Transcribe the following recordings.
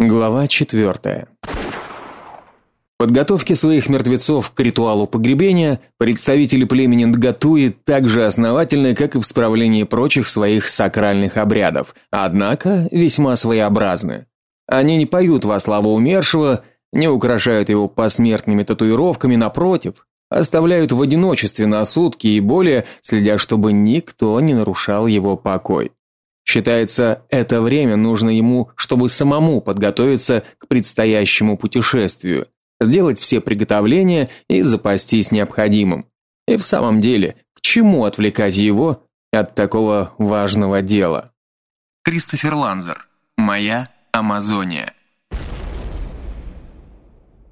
Глава 4. Подготовке своих мертвецов к ритуалу погребения представители племени Нгатуи так же основательны, как и в справлении прочих своих сакральных обрядов, однако весьма своеобразны. Они не поют во славу умершего, не украшают его посмертными татуировками, напротив, оставляют в одиночестве на сутки и более, следя, чтобы никто не нарушал его покой. Считается, это время нужно ему, чтобы самому подготовиться к предстоящему путешествию, сделать все приготовления и запастись необходимым. И в самом деле, к чему отвлекать его от такого важного дела? Кристофер Ланзер. Моя Амазония.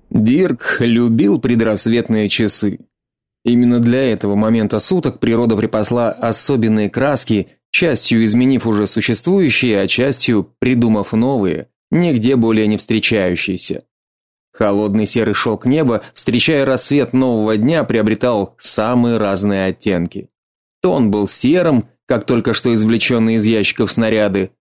Дирк любил предрассветные часы. Именно для этого момента суток природа припасла особенные краски частью изменив уже существующие, а частью придумав новые, нигде более не встречающиеся. Холодный серый шелк неба, встречая рассвет нового дня, приобретал самые разные оттенки. То он был серым, как только что извлеченные из ящиков снаряды,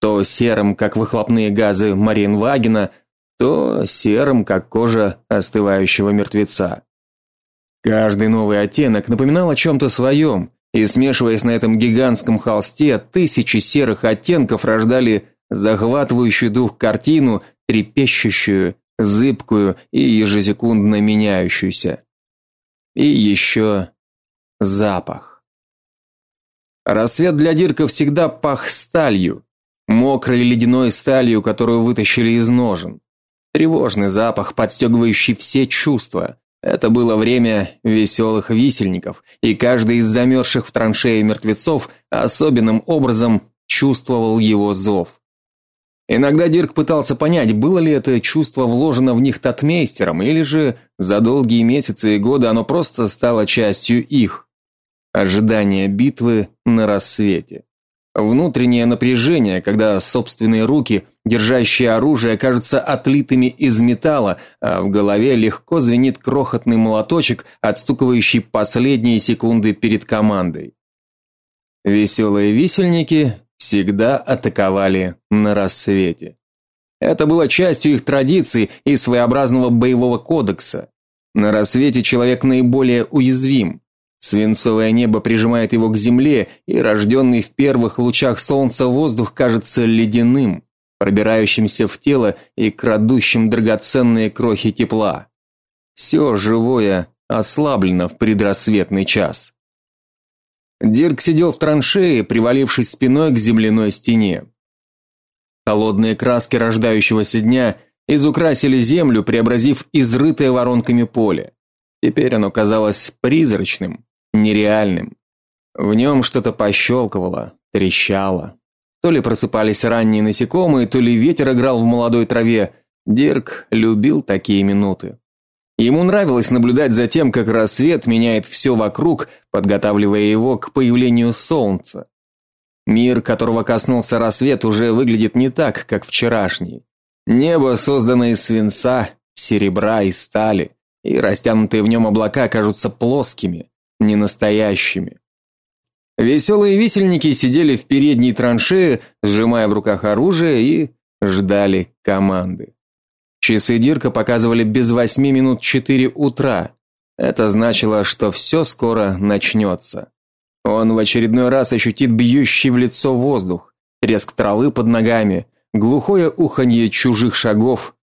то серым, как выхлопные газы Маринвагена, то серым, как кожа остывающего мертвеца. Каждый новый оттенок напоминал о чем то своем, и смешиваясь на этом гигантском холсте, тысячи серых оттенков рождали захватывающую дух картину, трепещущую, зыбкую и ежесекундно меняющуюся. И еще запах. Рассвет для Дирка всегда пах сталью, мокрой ледяной сталью, которую вытащили из ножен. Тревожный запах, подстегивающий все чувства. Это было время веселых висельников, и каждый из замерзших в траншее мертвецов особенным образом чувствовал его зов. Иногда Дирк пытался понять, было ли это чувство вложено в них татмейстером, или же за долгие месяцы и годы оно просто стало частью их. Ожидание битвы на рассвете. Внутреннее напряжение, когда собственные руки, держащие оружие, кажутся отлитыми из металла, а в голове легко звенит крохотный молоточек, отстукивающий последние секунды перед командой. Веселые висельники всегда атаковали на рассвете. Это было частью их традиций и своеобразного боевого кодекса. На рассвете человек наиболее уязвим. Свинцовое небо прижимает его к земле, и рожденный в первых лучах солнца воздух кажется ледяным, пробирающимся в тело и крадущим драгоценные крохи тепла. Все живое ослаблено в предрассветный час. Дирк сидел в траншее, привалившись спиной к земляной стене. Холодные краски рождающегося дня изукрасили землю, преобразив изрытое воронками поле. Теперь оно казалось призрачным, нереальным. В нем что-то пощелкивало, трещало. То ли просыпались ранние насекомые, то ли ветер играл в молодой траве. Дирк любил такие минуты. Ему нравилось наблюдать за тем, как рассвет меняет все вокруг, подготавливая его к появлению солнца. Мир, которого коснулся рассвет, уже выглядит не так, как вчерашний. Небо создано из свинца, серебра и стали, и растянутые в нем облака кажутся плоскими, ненастоящими. Веселые висельники сидели в передней траншее, сжимая в руках оружие и ждали команды. Часы Дирка показывали без восьми минут четыре утра. Это значило, что все скоро начнется. Он в очередной раз ощутит бьющий в лицо воздух, треск травы под ногами, глухое уханье чужих шагов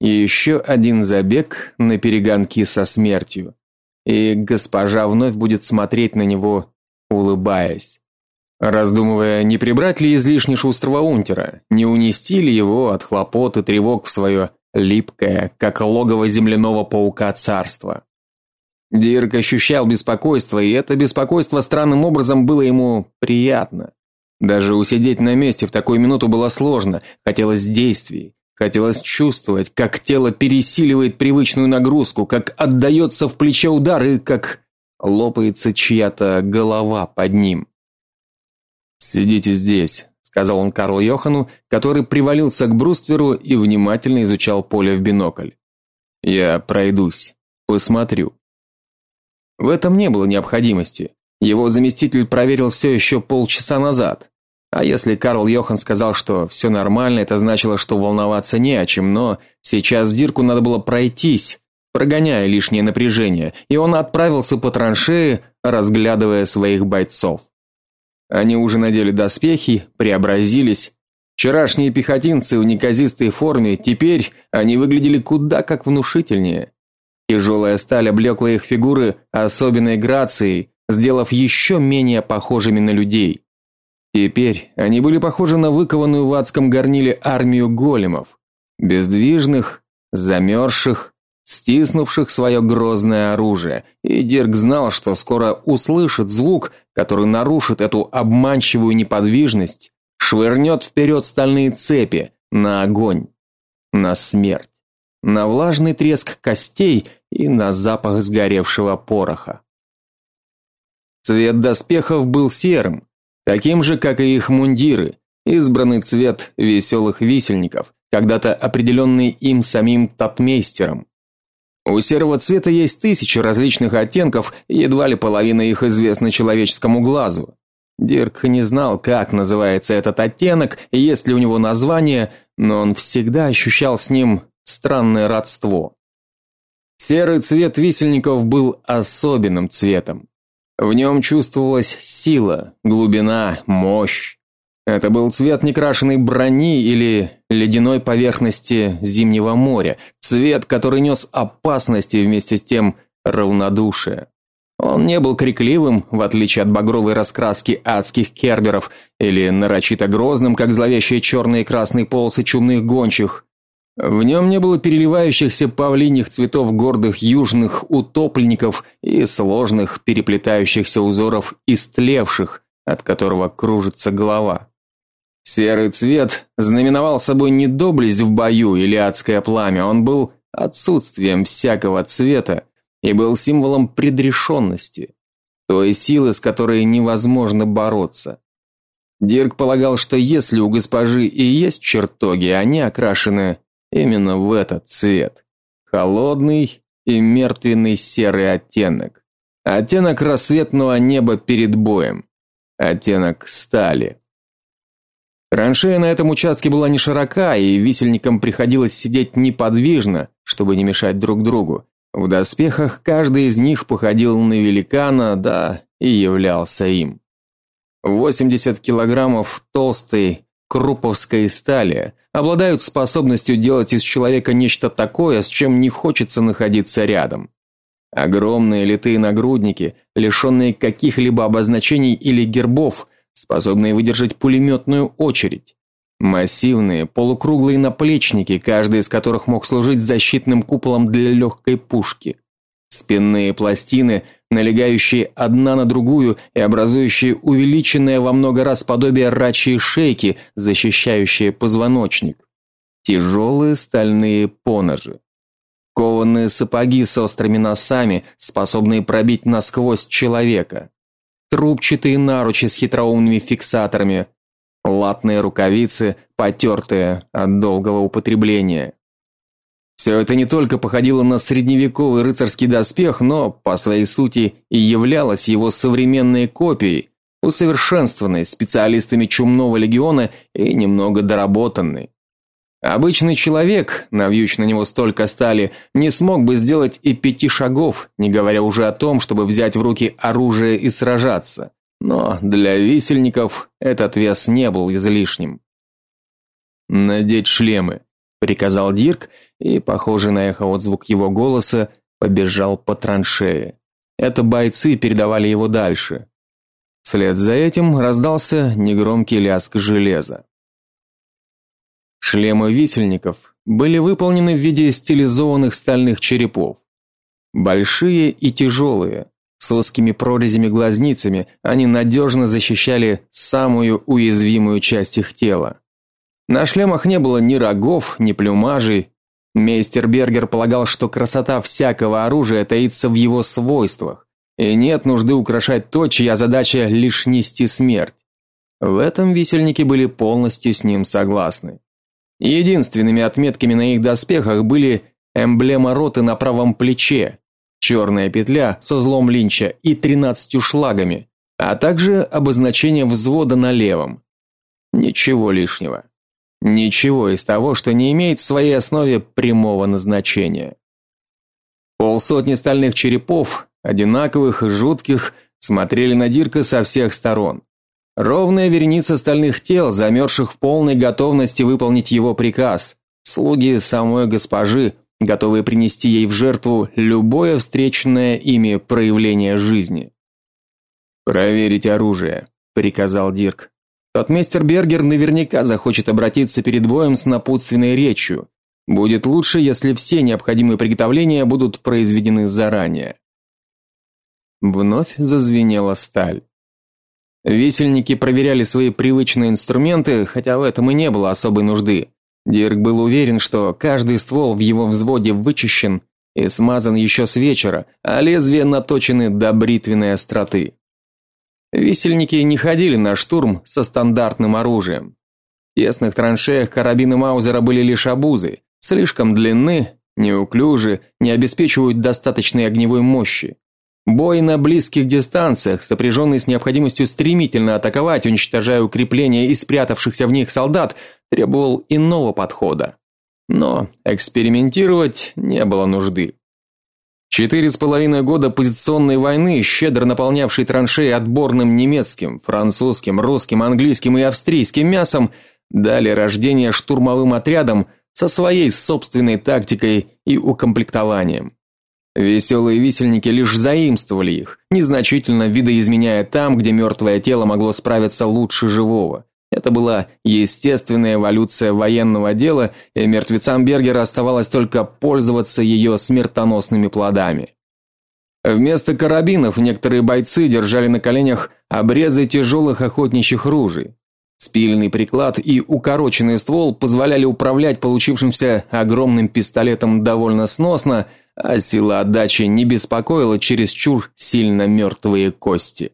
и еще один забег на перегонки со смертью и госпожа вновь будет смотреть на него, улыбаясь. Раздумывая, не прибрать ли излишне шустрого унтера, не унести ли его от хлопот и тревог в свое липкое, как логово земляного паука царство. Дирк ощущал беспокойство, и это беспокойство странным образом было ему приятно. Даже усидеть на месте в такую минуту было сложно, хотелось действий, Хотелось чувствовать, как тело пересиливает привычную нагрузку, как отдается в плече удар и как лопается чья-то голова под ним. "Сидите здесь", сказал он Карлу Йохану, который привалился к брустверу и внимательно изучал поле в бинокль. "Я пройдусь, посмотрю". В этом не было необходимости. Его заместитель проверил все еще полчаса назад. А если Карл Йохан сказал, что все нормально, это значило, что волноваться не о чем, но сейчас Дирку надо было пройтись, прогоняя лишнее напряжение, и он отправился по траншее, разглядывая своих бойцов. Они уже надели доспехи, преобразились. Вчерашние пехотинцы в неказистой форме, теперь они выглядели куда как внушительнее. Тяжелая сталь облекла их фигуры особенной грацией, сделав еще менее похожими на людей. Теперь они были похожи на выкованную в адском горниле армию големов, бездвижных, замерзших, стиснувших свое грозное оружие. И Дирк знал, что скоро услышит звук, который нарушит эту обманчивую неподвижность, швырнет вперед стальные цепи на огонь, на смерть, на влажный треск костей и на запах сгоревшего пороха. Цвет доспехов был серым, таким же, как и их мундиры, избранный цвет веселых висельников, когда-то определенный им самим татмейстером. У серого цвета есть тысячи различных оттенков, едва ли половина их известна человеческому глазу. Дирк не знал, как называется этот оттенок и есть ли у него название, но он всегда ощущал с ним странное родство. Серый цвет висельников был особенным цветом. В нем чувствовалась сила, глубина, мощь. Это был цвет некрашенной брони или ледяной поверхности зимнего моря, цвет, который нес опасность и вместе с тем равнодушие. Он не был крикливым, в отличие от багровой раскраски адских керберов, или нарочито грозным, как зловещие черные и красные полосы чумных гончих. В нем не было переливающихся павлиньих цветов гордых южных утопленников и сложных переплетающихся узоров истлевших, от которого кружится голова. Серый цвет знаменовал собой не доблесть в бою или адское пламя, он был отсутствием всякого цвета и был символом предрешенности, той силы, с которой невозможно бороться. Дирк полагал, что если у госпожи и есть чертоги, они окрашены именно в этот цвет. Холодный и мертвенный серый оттенок. Оттенок рассветного неба перед боем. Оттенок стали. Траншея на этом участке была не широка, и висельникам приходилось сидеть неподвижно, чтобы не мешать друг другу. В доспехах каждый из них походил на великана, да, и являлся им. 80 килограммов толстой круповской стали обладают способностью делать из человека нечто такое, с чем не хочется находиться рядом. Огромные литые нагрудники, лишенные каких-либо обозначений или гербов, способные выдержать пулеметную очередь. Массивные полукруглые наплечники, каждый из которых мог служить защитным куполом для легкой пушки. Спинные пластины, налегающие одна на другую и образующие увеличенное во много раз подобие рачьей шейки, защищающие позвоночник. Тяжелые стальные поножи. Кованые сапоги с острыми носами, способные пробить насквозь человека. Трубчатые наручи с хитроумными фиксаторами. Латные рукавицы, потертые от долгого употребления. Все это не только походило на средневековый рыцарский доспех, но по своей сути и являлось его современной копией, усовершенствованной специалистами чумного легиона и немного доработанной. Обычный человек, навьючь на него столько стали, не смог бы сделать и пяти шагов, не говоря уже о том, чтобы взять в руки оружие и сражаться. Но для висельников этот вес не был излишним. Надеть шлемы, приказал Дирк, и, похоже на эхо отзвук его голоса, побежал по траншее. Это бойцы передавали его дальше. Вслед за этим раздался негромкий лязг железа. Шлемы висельников были выполнены в виде стилизованных стальных черепов. Большие и тяжелые, с узкими прорезями-глазницами, они надежно защищали самую уязвимую часть их тела. На шлемах не было ни рогов, ни плюмажей. Мейстер Бергер полагал, что красота всякого оружия таится в его свойствах, и нет нужды украшать то, чья задача лишь нести смерть. В этом висельники были полностью с ним согласны. Единственными отметками на их доспехах были эмблема роты на правом плече, черная петля со злом линча и тринадцатью шлагами, а также обозначение взвода на левом. Ничего лишнего. Ничего из того, что не имеет в своей основе прямого назначения. Полсотни стальных черепов, одинаковых и жутких, смотрели на Дирка со всех сторон. Ровная вереница стальных тел, замерзших в полной готовности выполнить его приказ. Слуги самой госпожи, готовые принести ей в жертву любое встреченное ими проявление жизни. Проверить оружие, приказал Дирк. Тот мистер Бергер наверняка захочет обратиться перед боем с напутственной речью. Будет лучше, если все необходимые приготовления будут произведены заранее. Вновь зазвенела сталь. Висельники проверяли свои привычные инструменты, хотя в этом и не было особой нужды. Дирк был уверен, что каждый ствол в его взводе вычищен и смазан еще с вечера, а лезвия наточены до бритвенной остроты. Висельники не ходили на штурм со стандартным оружием. В тесных траншеях карабины Маузера были лишь обузой, слишком длинны, неуклюжи, не обеспечивают достаточной огневой мощи. Бой на близких дистанциях, сопряженный с необходимостью стремительно атаковать, уничтожая укрепления и спрятавшихся в них солдат, требовал иного подхода. Но экспериментировать не было нужды. Четыре с половиной года позиционной войны, щедро наполнявшей траншеи отборным немецким, французским, русским, английским и австрийским мясом, дали рождение штурмовым отрядам со своей собственной тактикой и укомплектованием. Веселые висельники лишь заимствовали их, незначительно видоизменяя там, где мертвое тело могло справиться лучше живого. Это была естественная эволюция военного дела, и мертвецам Бергера оставалось только пользоваться ее смертоносными плодами. Вместо карабинов некоторые бойцы держали на коленях обрезы тяжелых охотничьих ружей. Спильный приклад и укороченный ствол позволяли управлять получившимся огромным пистолетом довольно сносно, а сила отдачи не беспокоила чересчур сильно мертвые кости.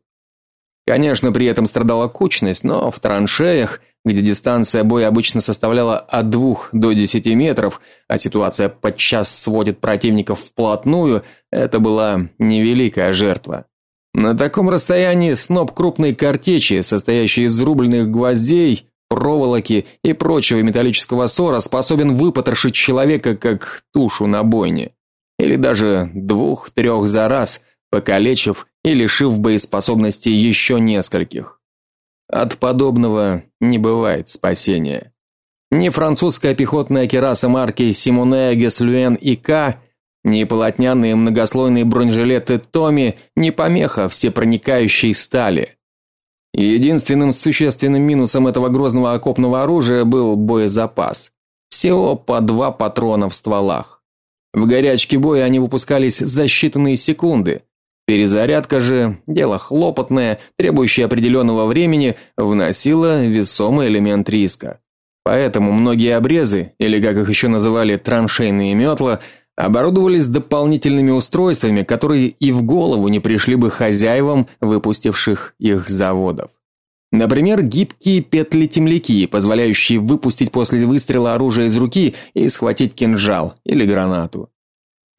Конечно, при этом страдала кучность, но в траншеях, где дистанция боя обычно составляла от 2 до 10 метров, а ситуация подчас сводит противников вплотную, это была невеликая жертва. На таком расстоянии сноп крупной картечи, состоящей из рубленых гвоздей, проволоки и прочего металлического сора, способен выпотрошить человека как тушу на бойне, или даже двух-трех за раз, покалечив и лишив боеспособности еще нескольких. От подобного не бывает спасения. Ни французская пехотная кераса марки Симоне Геслюен и К, ни полотняные многослойные бронежилеты Томи не помеха всепроникающей стали. Единственным существенным минусом этого грозного окопного оружия был боезапас. Всего по два патрона в стволах. В горячке боя они выпускались за считанные секунды, Перезарядка же дело хлопотное, требующее определенного времени, вносила весомый элемент риска. Поэтому многие обрезы, или как их еще называли траншейные метла, оборудовались дополнительными устройствами, которые и в голову не пришли бы хозяевам выпустивших их заводов. Например, гибкие петли-темляки, позволяющие выпустить после выстрела оружие из руки и схватить кинжал или гранату.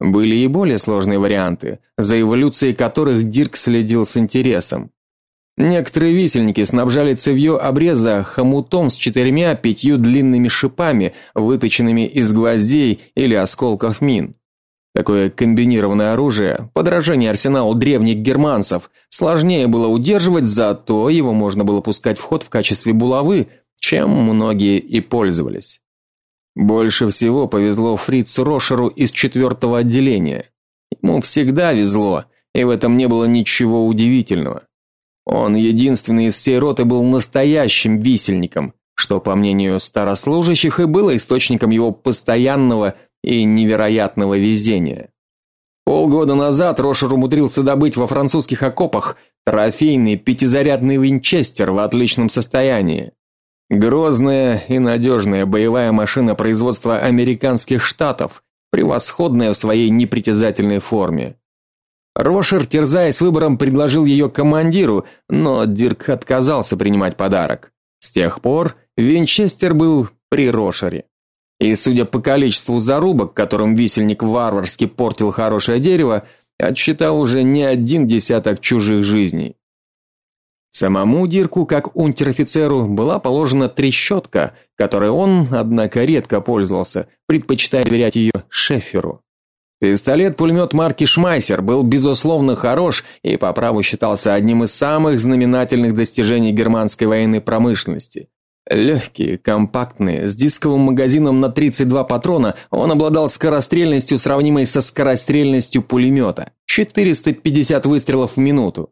Были и более сложные варианты, за эволюцией которых Дирк следил с интересом. Некоторые висельники снабжали цевьё обреза хомутом с четырьмя-пятью длинными шипами, выточенными из гвоздей или осколков мин. Такое комбинированное оружие, подражание арсеналу древних германцев, сложнее было удерживать, зато его можно было пускать в ход в качестве булавы, чем многие и пользовались. Больше всего повезло Фрицу Рошеру из четвертого отделения. Ему всегда везло, и в этом не было ничего удивительного. Он единственный из всей роты был настоящим висельником, что, по мнению старослужащих, и было источником его постоянного и невероятного везения. Полгода назад Рошер умудрился добыть во французских окопах трофейный пятизарядный винчестер в отличном состоянии. Грозная и надежная боевая машина производства американских штатов, превосходная в своей непритязательной форме. Рошер, терзаясь выбором, предложил ее командиру, но Дирк отказался принимать подарок. С тех пор Винчестер был при Рошере. И судя по количеству зарубок, которым висельник варварски портил хорошее дерево, отсчитал уже не один десяток чужих жизней. Самому Дирку, как унтер-офицеру, была положена трещотка, которой он, однако, редко пользовался, предпочитая доверять ее Шеферу. Пистолет-пулемет марки Шмайсер был безусловно хорош и по праву считался одним из самых знаменательных достижений германской военной промышленности. Легкий, компактный, с дисковым магазином на 32 патрона, он обладал скорострельностью, сравнимой со скорострельностью пулемета – 450 выстрелов в минуту.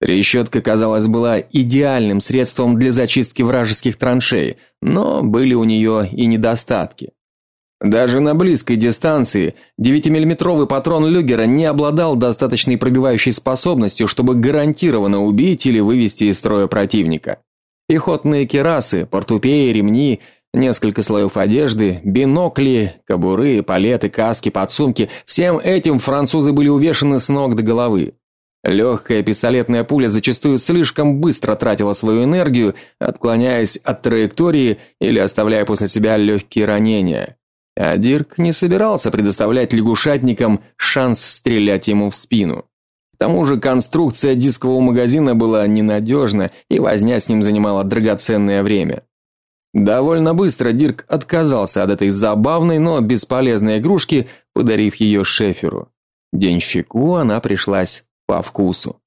Трещотка, казалось, была идеальным средством для зачистки вражеских траншей, но были у нее и недостатки. Даже на близкой дистанции 9-миллиметровый патрон Люгера не обладал достаточной пробивающей способностью, чтобы гарантированно убить или вывести из строя противника. Пехотные кирасы, портупеи, ремни, несколько слоев одежды, бинокли, кобуры, палеты, каски, подсумки всем этим французы были увешаны с ног до головы. Легкая пистолетная пуля зачастую слишком быстро тратила свою энергию, отклоняясь от траектории или оставляя после себя легкие ранения. А Дирк не собирался предоставлять лягушатникам шанс стрелять ему в спину. К тому же конструкция дискового магазина была ненадежна, и возня с ним занимала драгоценное время. Довольно быстро Дирк отказался от этой забавной, но бесполезной игрушки, подарив ее Шеферу. Денщику она пришлась по вкусу.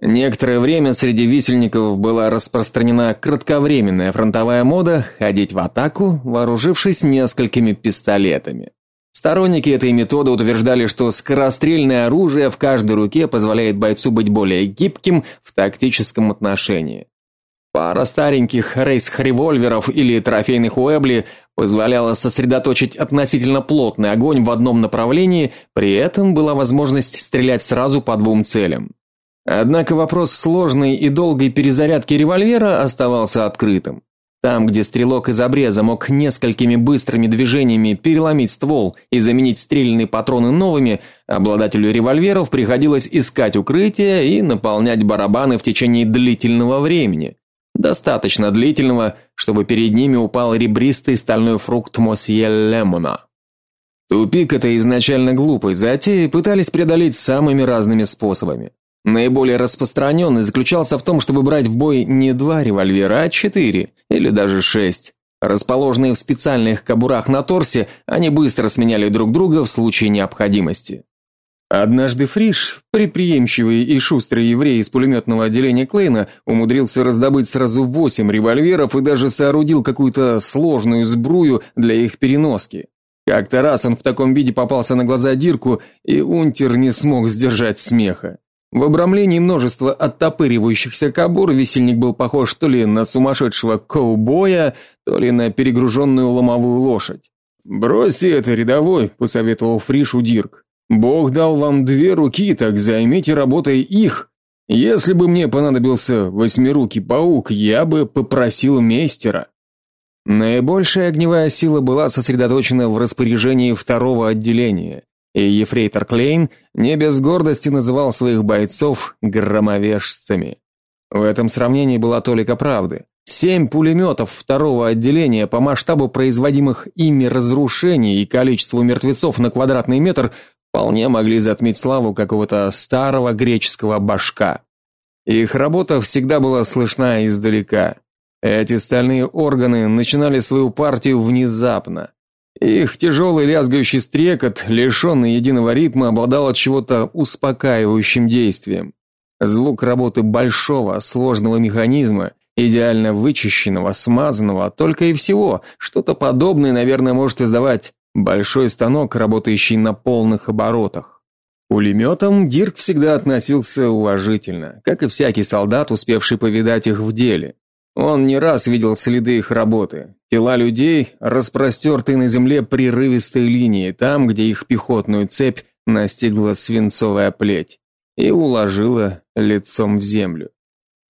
Некоторое время среди висельников была распространена кратковременная фронтовая мода ходить в атаку, вооружившись несколькими пистолетами. Сторонники этой методы утверждали, что скорострельное оружие в каждой руке позволяет бойцу быть более гибким в тактическом отношении. Пара стареньких рейс-револьверов или трофейных Уэбли позволяла сосредоточить относительно плотный огонь в одном направлении, при этом была возможность стрелять сразу по двум целям. Однако вопрос сложной и долгой перезарядки револьвера оставался открытым. Там, где стрелок из обреза мог несколькими быстрыми движениями переломить ствол и заменить стрельные патроны новыми, обладателю револьверов приходилось искать укрытие и наполнять барабаны в течение длительного времени. Достаточно длительного, чтобы перед ними упал ребристый стальной фрукт Мосье Лемона. Тупик это изначально глупой затеи пытались преодолеть самыми разными способами. Наиболее распространенный заключался в том, чтобы брать в бой не два револьвера, а четыре или даже шесть. Расположенные в специальных кобурах на торсе, они быстро сменяли друг друга в случае необходимости. Однажды Фриш, предприимчивый и шустрый еврей из пулеметного отделения Клейна, умудрился раздобыть сразу восемь револьверов и даже соорудил какую-то сложную сбрую для их переноски. Как-то раз он в таком виде попался на глаза Дирку, и Унтер не смог сдержать смеха. В обрамлении множества оттопыривающихся кобур висельник был похож то ли на сумасшедшего ковбоя, то ли на перегруженную ломовую лошадь. "Бросьте это, рядовой", посоветовал Фришу Дирк. "Бог дал вам две руки, так займите работой их. Если бы мне понадобился восьмирукий паук, я бы попросил мейстера". Наибольшая огневая сила была сосредоточена в распоряжении второго отделения. И ефрейтор Клейн не без гордости называл своих бойцов громовержцами. В этом сравнении была толика правды. Семь пулеметов второго отделения по масштабу производимых ими разрушений и количеству мертвецов на квадратный метр вполне могли затмить славу какого-то старого греческого башка. Их работа всегда была слышна издалека. Эти стальные органы начинали свою партию внезапно. Их тяжелый лязгающий стрекот, лишенный единого ритма, обладал от чего-то успокаивающим действием. Звук работы большого, сложного механизма, идеально вычищенного, смазанного, только и всего. Что-то подобное, наверное, может издавать большой станок, работающий на полных оборотах. Пулеметам Дирк всегда относился уважительно, как и всякий солдат, успевший повидать их в деле. Он не раз видел следы их работы. Тела людей, распростертые на земле прерывистой линией, там, где их пехотную цепь настигла свинцовая плеть и уложила лицом в землю.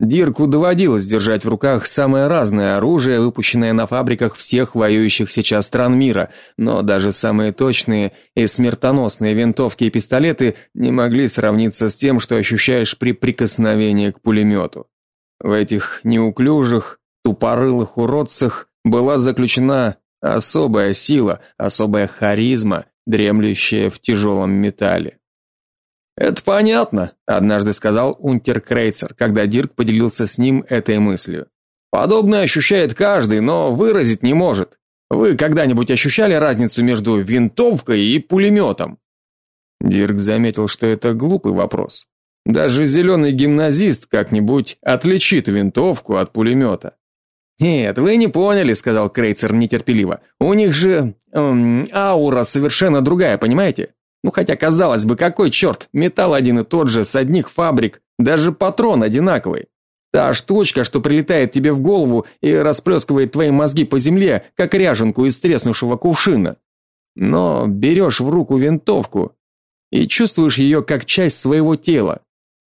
Дирку доводилось держать в руках самое разное оружие, выпущенное на фабриках всех воюющих сейчас стран мира, но даже самые точные и смертоносные винтовки и пистолеты не могли сравниться с тем, что ощущаешь при прикосновении к пулемету. В этих неуклюжих, тупорылых уродцах была заключена особая сила, особая харизма, дремлющая в тяжелом металле. Это понятно, однажды сказал Унтеркрейцер, когда Дирк поделился с ним этой мыслью. Подобное ощущает каждый, но выразить не может. Вы когда-нибудь ощущали разницу между винтовкой и пулеметом?» Дирк заметил, что это глупый вопрос. Даже зеленый гимназист как-нибудь отличит винтовку от пулемета. Нет, вы не поняли, сказал Крейцер нетерпеливо. У них же эм, аура совершенно другая, понимаете? Ну хотя казалось бы, какой черт, металл один и тот же с одних фабрик, даже патрон одинаковый. Та штучка, что прилетает тебе в голову и расплескивает твои мозги по земле, как ряженку из треснувшего кувшина. Но берешь в руку винтовку и чувствуешь ее как часть своего тела.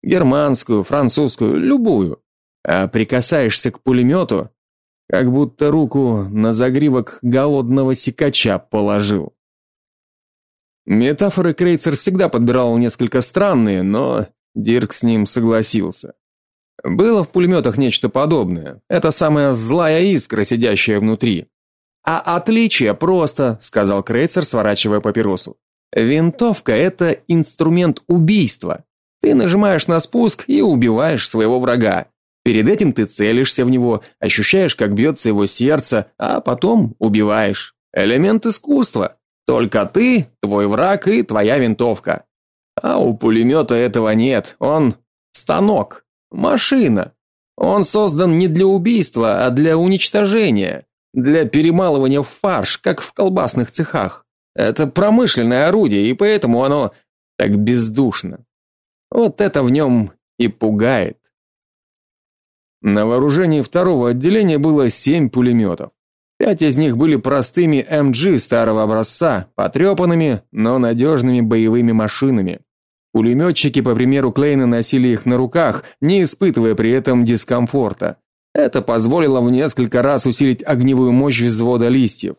Германскую, французскую, любую. А прикасаешься к пулемету, как будто руку на загривок голодного сикача положил. Метафоры Крейцер всегда подбирал несколько странные, но Дирк с ним согласился. Было в пулеметах нечто подобное. Это самая злая искра, сидящая внутри. А отличие просто, сказал Крейцер, сворачивая папиросу. Винтовка это инструмент убийства. Ты нажимаешь на спуск и убиваешь своего врага. Перед этим ты целишься в него, ощущаешь, как бьется его сердце, а потом убиваешь. Элемент искусства. Только ты, твой враг и твоя винтовка. А у пулемета этого нет. Он станок, машина. Он создан не для убийства, а для уничтожения, для перемалывания в фарш, как в колбасных цехах. Это промышленное орудие, и поэтому оно так бездушно. Вот это в нем и пугает. На вооружении второго отделения было семь пулеметов. Пять из них были простыми МГ старого образца, потрепанными, но надежными боевыми машинами. Пулеметчики, по примеру Клейна, носили их на руках, не испытывая при этом дискомфорта. Это позволило в несколько раз усилить огневую мощь взвода листьев.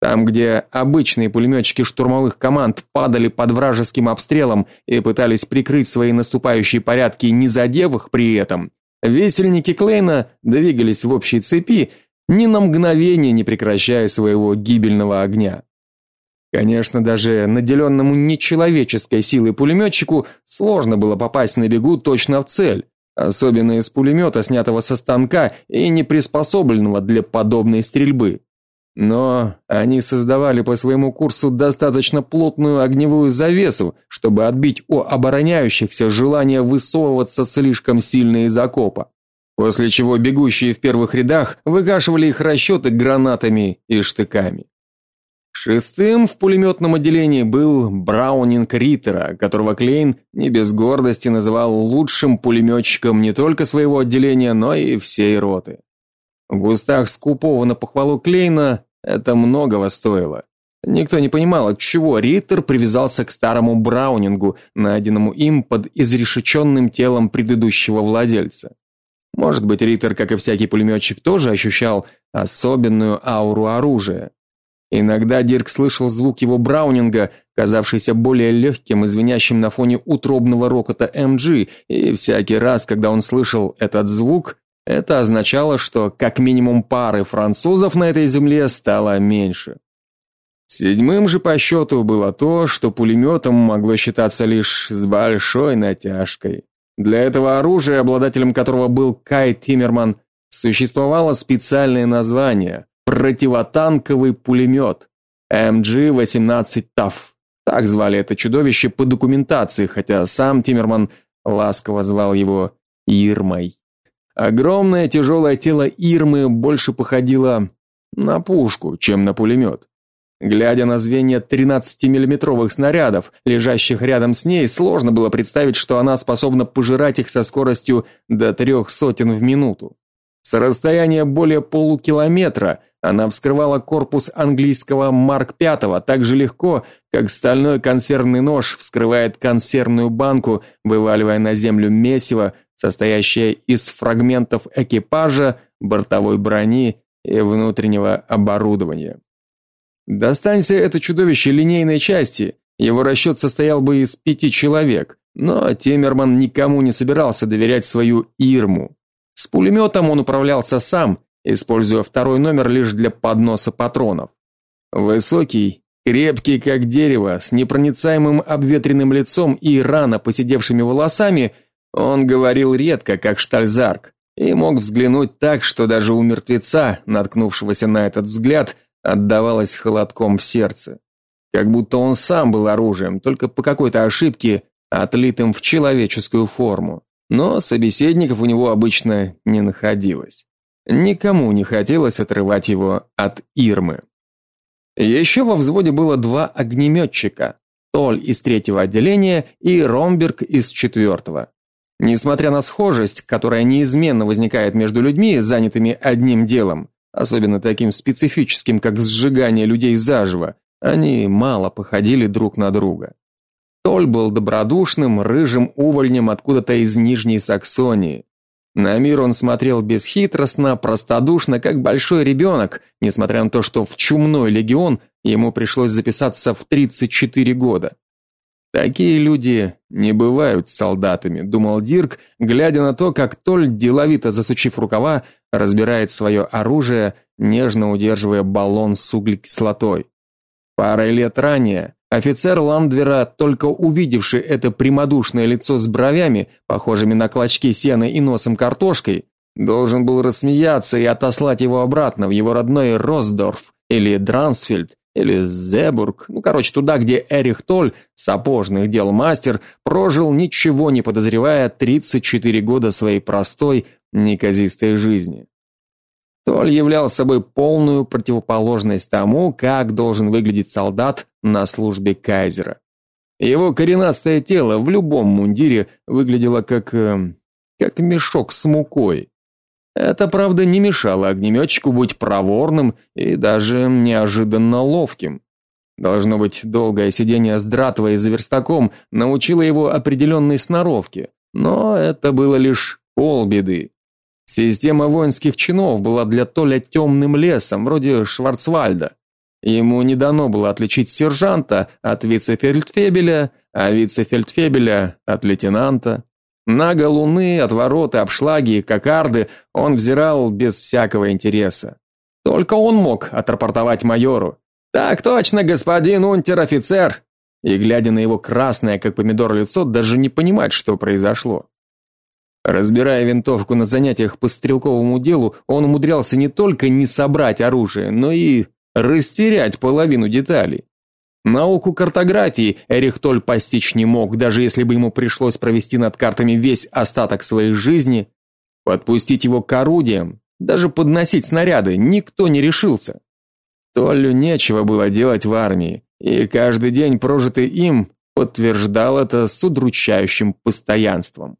Там, где обычные пулеметчики штурмовых команд падали под вражеским обстрелом и пытались прикрыть свои наступающие порядки, не задев их при этом, Весельники Клейна двигались в общей цепи, ни на мгновение не прекращая своего гибельного огня. Конечно, даже наделенному нечеловеческой силой пулеметчику сложно было попасть на бегу точно в цель, особенно из пулемета, снятого со станка и не приспособленного для подобной стрельбы. Но они создавали по своему курсу достаточно плотную огневую завесу, чтобы отбить у обороняющихся желание высовываться слишком сильно из окопа. После чего бегущие в первых рядах выкашивали их расчеты гранатами и штыками. Шестым в пулеметном отделении был Браунинг Риттера, которого Клейн не без гордости называл лучшим пулеметчиком не только своего отделения, но и всей роты. В устах скупого на похвалу Клейна это многого стоило. Никто не понимал, от чего Риттер привязался к старому Браунингу, найденному им под изрешеченным телом предыдущего владельца. Может быть, Риттер, как и всякий пулеметчик, тоже ощущал особенную ауру оружия. Иногда Дирк слышал звук его Браунинга, казавшийся более легким и звенящим на фоне утробного рокота МГ, и всякий раз, когда он слышал этот звук, это означало, что как минимум пары французов на этой земле стало меньше. Седьмым же по счету было то, что пулеметом могло считаться лишь с большой натяжкой. Для этого оружия, обладателем которого был Кай Тиммерман, существовало специальное название противотанковый пулемет МГ-18 ТАФ. Так звали это чудовище по документации, хотя сам Тиммерман ласково звал его Ирмой. Огромное тяжелое тело Ирмы больше походило на пушку, чем на пулемет. Глядя на звенья 13-миллиметровых снарядов, лежащих рядом с ней, сложно было представить, что она способна пожирать их со скоростью до трех сотен в минуту. С расстояния более полукилометра она вскрывала корпус английского Марк V так же легко, как стальной консервный нож вскрывает консервную банку, вываливая на землю месиво, состоящая из фрагментов экипажа, бортовой брони и внутреннего оборудования. Достанься это чудовище линейной части, его расчет состоял бы из пяти человек, но Темерман никому не собирался доверять свою Ирму. С пулеметом он управлялся сам, используя второй номер лишь для подноса патронов. Высокий, Крепкий как дерево, с непроницаемым обветренным лицом и рано поседевшими волосами, он говорил редко, как штальзарк, и мог взглянуть так, что даже у мертвеца, наткнувшегося на этот взгляд, отдавалось холодком в сердце. Как будто он сам был оружием, только по какой-то ошибке отлитым в человеческую форму. Но собеседников у него обычно не находилось. Никому не хотелось отрывать его от Ирмы. Еще во взводе было два огнеметчика, Толь из третьего отделения и Ромберг из четвертого. Несмотря на схожесть, которая неизменно возникает между людьми, занятыми одним делом, особенно таким специфическим, как сжигание людей заживо, они мало походили друг на друга. Толь был добродушным, рыжим увольнем откуда-то из Нижней Саксонии. На мир он смотрел бесхитростно, простодушно, как большой ребенок, несмотря на то, что в чумной легион ему пришлось записаться в 34 года. Такие люди не бывают солдатами, думал Дирк, глядя на то, как Толь деловито засучив рукава, разбирает свое оружие, нежно удерживая баллон с углекислотой. Парой лет ранее офицер Ландвера, только увидевший это прямодушное лицо с бровями, похожими на клочки сена и носом картошкой, должен был рассмеяться и отослать его обратно в его родной Росдорф или Дрансфельд или Зебург, ну, короче, туда, где Эрих Толь, сапожных дел мастер, прожил ничего не подозревая 34 года своей простой, неказистой жизни. Толь являл собой полную противоположность тому, как должен выглядеть солдат на службе кайзера. Его коренастое тело в любом мундире выглядело как э, как мешок с мукой. Это, правда, не мешало огнеметчику быть проворным и даже неожиданно ловким. Должно быть, долгое сидение с дратвой за верстаком научило его определенной сноровке, но это было лишь полбеды. Система воинских чинов была для Толя темным лесом, вроде Шварцвальда. Ему не дано было отличить сержанта от вице-фельдфебеля, а вице-фельдфебеля от лейтенанта. На галуны, отвороты, обшлаги и кокарды он взирал без всякого интереса. Только он мог отрапортовать майору: "Так точно, господин унтер-офицер". И глядя на его красное, как помидор лицо, даже не понимать, что произошло. Разбирая винтовку на занятиях по стрелковому делу, он умудрялся не только не собрать оружие, но и растерять половину деталей. Науку картографии Эрих Толь постичь не мог, даже если бы ему пришлось провести над картами весь остаток своей жизни, подпустить его к орудиям, даже подносить снаряды никто не решился. Толю нечего было делать в армии, и каждый день прожитый им подтверждал это с удручающим постоянством.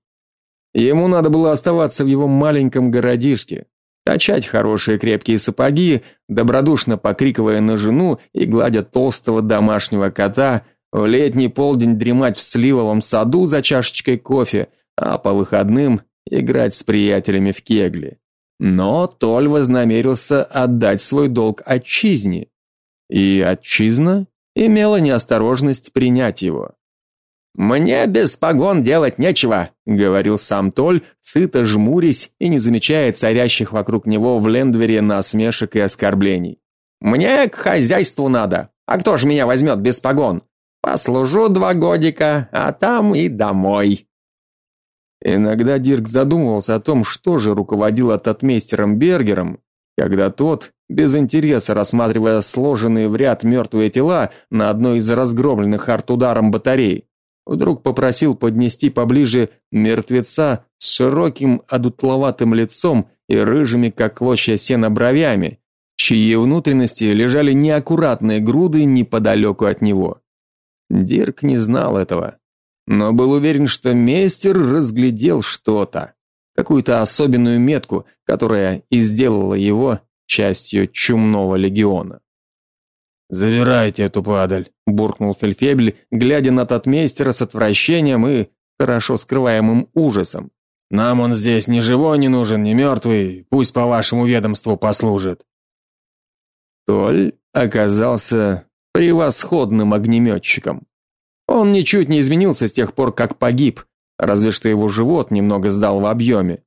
Ему надо было оставаться в его маленьком городишке, качать хорошие крепкие сапоги, добродушно покрикивая на жену и гладя толстого домашнего кота, в летний полдень дремать в сливовом саду за чашечкой кофе, а по выходным играть с приятелями в кегли. Но Толь вознамерился отдать свой долг отчизне, и отчизна имела неосторожность принять его. Мне без погон делать нечего, говорил сам Толь, сыто жмурясь и не замечая царящих вокруг него в Лендвере насмешек и оскорблений. Мне к хозяйству надо. А кто ж меня возьмет без погон? Послужу два годика, а там и домой. Иногда Дирк задумывался о том, что же руководило татмейстером Бергером, когда тот, без интереса рассматривая сложенные в ряд мертвые тела на одной из разгромленных артударом батарей, Вдруг попросил поднести поближе мертвеца с широким одутловатым лицом и рыжими, как клочья сена, бровями, чьи внутренности лежали неаккуратные груды неподалеку от него. Дирк не знал этого, но был уверен, что мейстер разглядел что-то, какую-то особенную метку, которая и сделала его частью чумного легиона. Забирайте эту падаль, буркнул Фельфебель, глядя на татмейстера с отвращением и хорошо скрываемым ужасом. Нам он здесь ни живой не нужен, ни мертвый, пусть по вашему ведомству послужит. Толь оказался превосходным огнеметчиком. Он ничуть не изменился с тех пор, как погиб, разве что его живот немного сдал в объеме.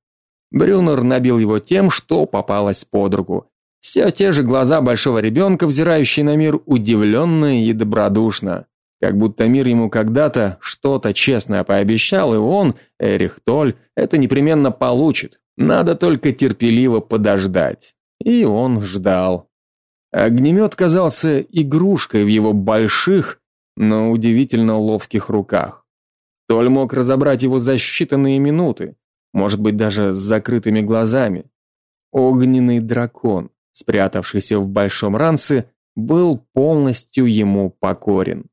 Брюнер набил его тем, что попалось под руку, Все те же глаза большого ребенка, взирающие на мир удивленно и добродушно, как будто мир ему когда-то что-то честное пообещал, и он, Эрих Толь, это непременно получит. Надо только терпеливо подождать. И он ждал. Огнемет казался игрушкой в его больших, но удивительно ловких руках. Толь мог разобрать его за считанные минуты, может быть, даже с закрытыми глазами. Огненный дракон, спрятавшийся в большом ранце, был полностью ему покорен.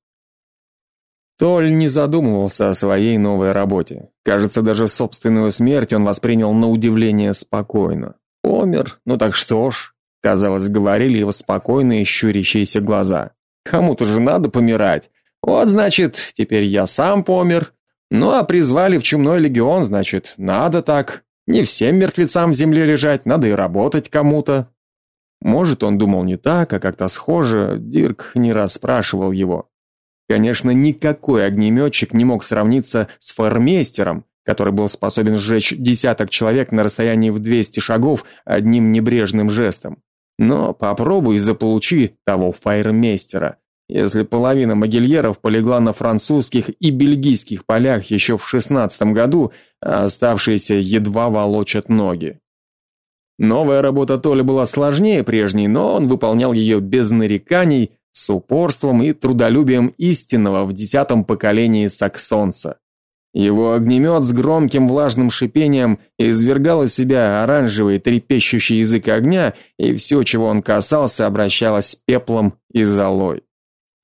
Толь не задумывался о своей новой работе. Кажется, даже собственную смерть он воспринял на удивление спокойно. Помер, ну так что ж, казалось, говорили его спокойные щурящиеся глаза. Кому-то же надо помирать. Вот, значит, теперь я сам помер. Ну а призвали в чумной легион, значит, надо так. Не всем мертвецам в земле лежать, надо и работать кому-то. Может, он думал не так, а как-то схоже, Дирк не раз спрашивал его. Конечно, никакой огнеметчик не мог сравниться с фармейстером, который был способен сжечь десяток человек на расстоянии в 200 шагов одним небрежным жестом. Но попробуй заполучи того фаермейстера. Если половина могильеров полегла на французских и бельгийских полях еще в шестнадцатом году, а оставшиеся едва волочат ноги. Новая работа Толи была сложнее прежней, но он выполнял ее без нареканий, с упорством и трудолюбием истинного в десятом поколении саксонца. Его огнемет с громким влажным шипением извергал из себя оранжевый трепещущий язык огня, и все, чего он касался, обращалось пеплом и золой.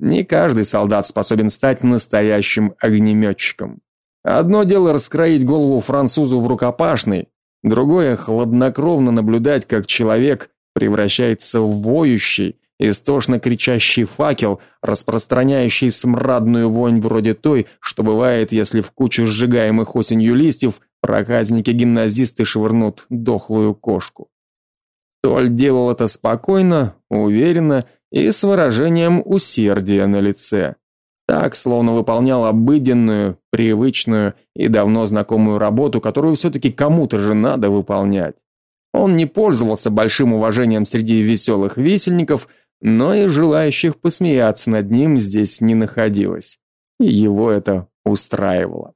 Не каждый солдат способен стать настоящим огнеметчиком. Одно дело раскроить голову французу в рукопашной, другое хладнокровно наблюдать, как человек превращается в воющий, Истошно кричащий факел, распространяющий смрадную вонь вроде той, что бывает, если в кучу сжигаемых осенью листьев проказники-гимназисты швырнут дохлую кошку. Толь делал это спокойно, уверенно и с выражением усердия на лице. Так, словно выполнял обыденную, привычную и давно знакомую работу, которую все таки кому-то же надо выполнять. Он не пользовался большим уважением среди веселых весельников, но и желающих посмеяться над ним здесь не находилось. И его это устраивало.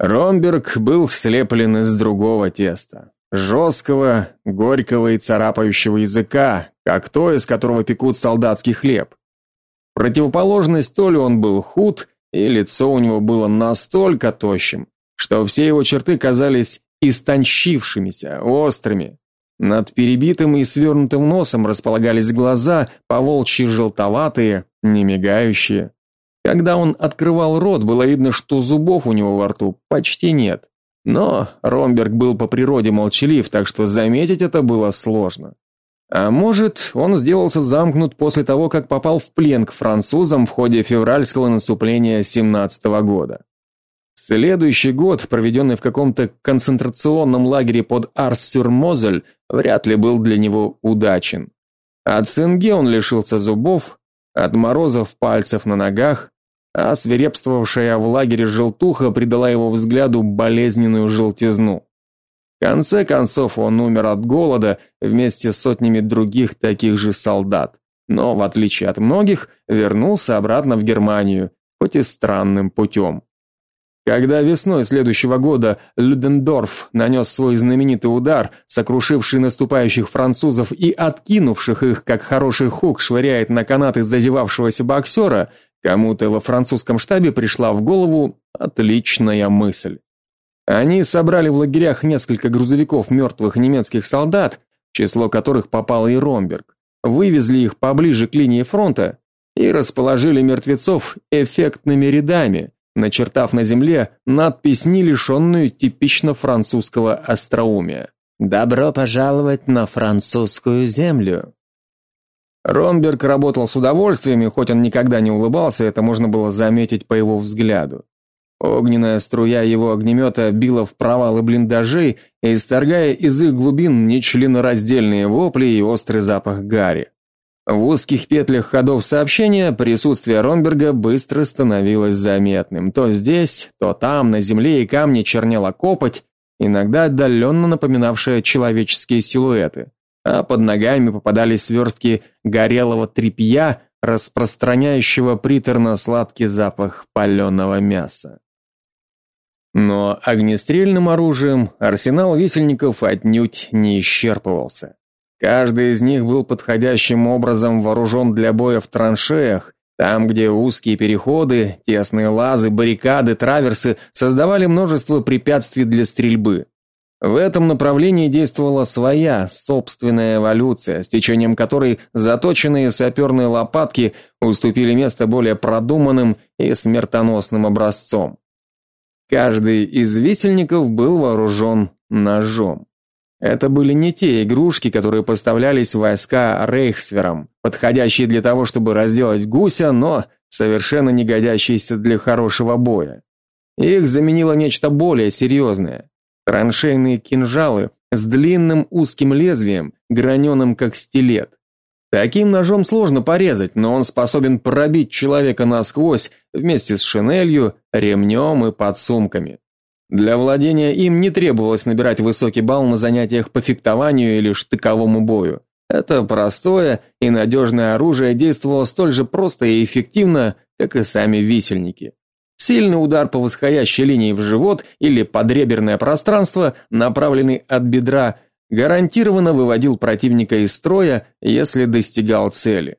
Ромберг был слеплен из другого теста, жесткого, горького и царапающего языка, как то, из которого пекут солдатский хлеб. Противоположность то ли он был худ, и лицо у него было настолько тощим, что все его черты казались истончившимися, острыми, над перебитым и свернутым носом располагались глаза, поволчьи желтоватые, не мигающие. Когда он открывал рот, было видно, что зубов у него во рту почти нет. Но Ромберг был по природе молчалив, так что заметить это было сложно. А может, он сделался замкнут после того, как попал в плен к французам в ходе февральского наступления 17 -го года. Следующий год, проведенный в каком-то концентрационном лагере под Арс-сюр-Мозель, вряд ли был для него удачен. От цинги он лишился зубов, от морозов пальцев на ногах, а свирепствовавшая в лагере желтуха придала его взгляду болезненную желтизну. Конце концов он умер от голода вместе с сотнями других таких же солдат, но в отличие от многих, вернулся обратно в Германию, хоть и странным путем. Когда весной следующего года Людендорф нанес свой знаменитый удар, сокрушивший наступающих французов и откинувших их, как хороший хук швыряет на канаты зазевавшегося боксера, кому-то во французском штабе пришла в голову отличная мысль. Они собрали в лагерях несколько грузовиков мертвых немецких солдат, в число которых попал и Ромберг, вывезли их поближе к линии фронта и расположили мертвецов эффектными рядами начертав на земле надпись, не лишенную типично французского остроумия. Добро пожаловать на французскую землю. Ромберг работал с удовольствием, и хоть он никогда не улыбался, это можно было заметить по его взгляду. Огненная струя его огнемета била в провалы блиндажей, исторгая из их глубин нечленораздельные вопли и острый запах гари. В узких петлях ходов сообщения присутствие Ромберга быстро становилось заметным. То здесь, то там на земле и камне чернела копоть, иногда отдаленно напоминавшая человеческие силуэты. а под ногами попадались свертки горелого тряпья, распространяющего приторно-сладкий запах паленого мяса. Но огнестрельным оружием арсенал висельников отнюдь не исчерпывался. Каждый из них был подходящим образом вооружен для боя в траншеях, там, где узкие переходы, тесные лазы, баррикады, траверсы создавали множество препятствий для стрельбы. В этом направлении действовала своя собственная эволюция, с течением которой заточенные саперные лопатки уступили место более продуманным и смертоносным образцом. Каждый из висельников был вооружен ножом. Это были не те игрушки, которые поставлялись войска рейхсвером, подходящие для того, чтобы разделать гуся, но совершенно не годящиеся для хорошего боя. Их заменило нечто более серьезное. Траншейные кинжалы с длинным узким лезвием, граненым как стилет. Таким ножом сложно порезать, но он способен пробить человека насквозь вместе с шинелью, ремнем и подсумками. Для владения им не требовалось набирать высокий балл на занятиях по фехтованию или штыковому бою. Это простое и надежное оружие действовало столь же просто и эффективно, как и сами висельники. Сильный удар по восходящей линии в живот или подреберное пространство, направленный от бедра, гарантированно выводил противника из строя, если достигал цели.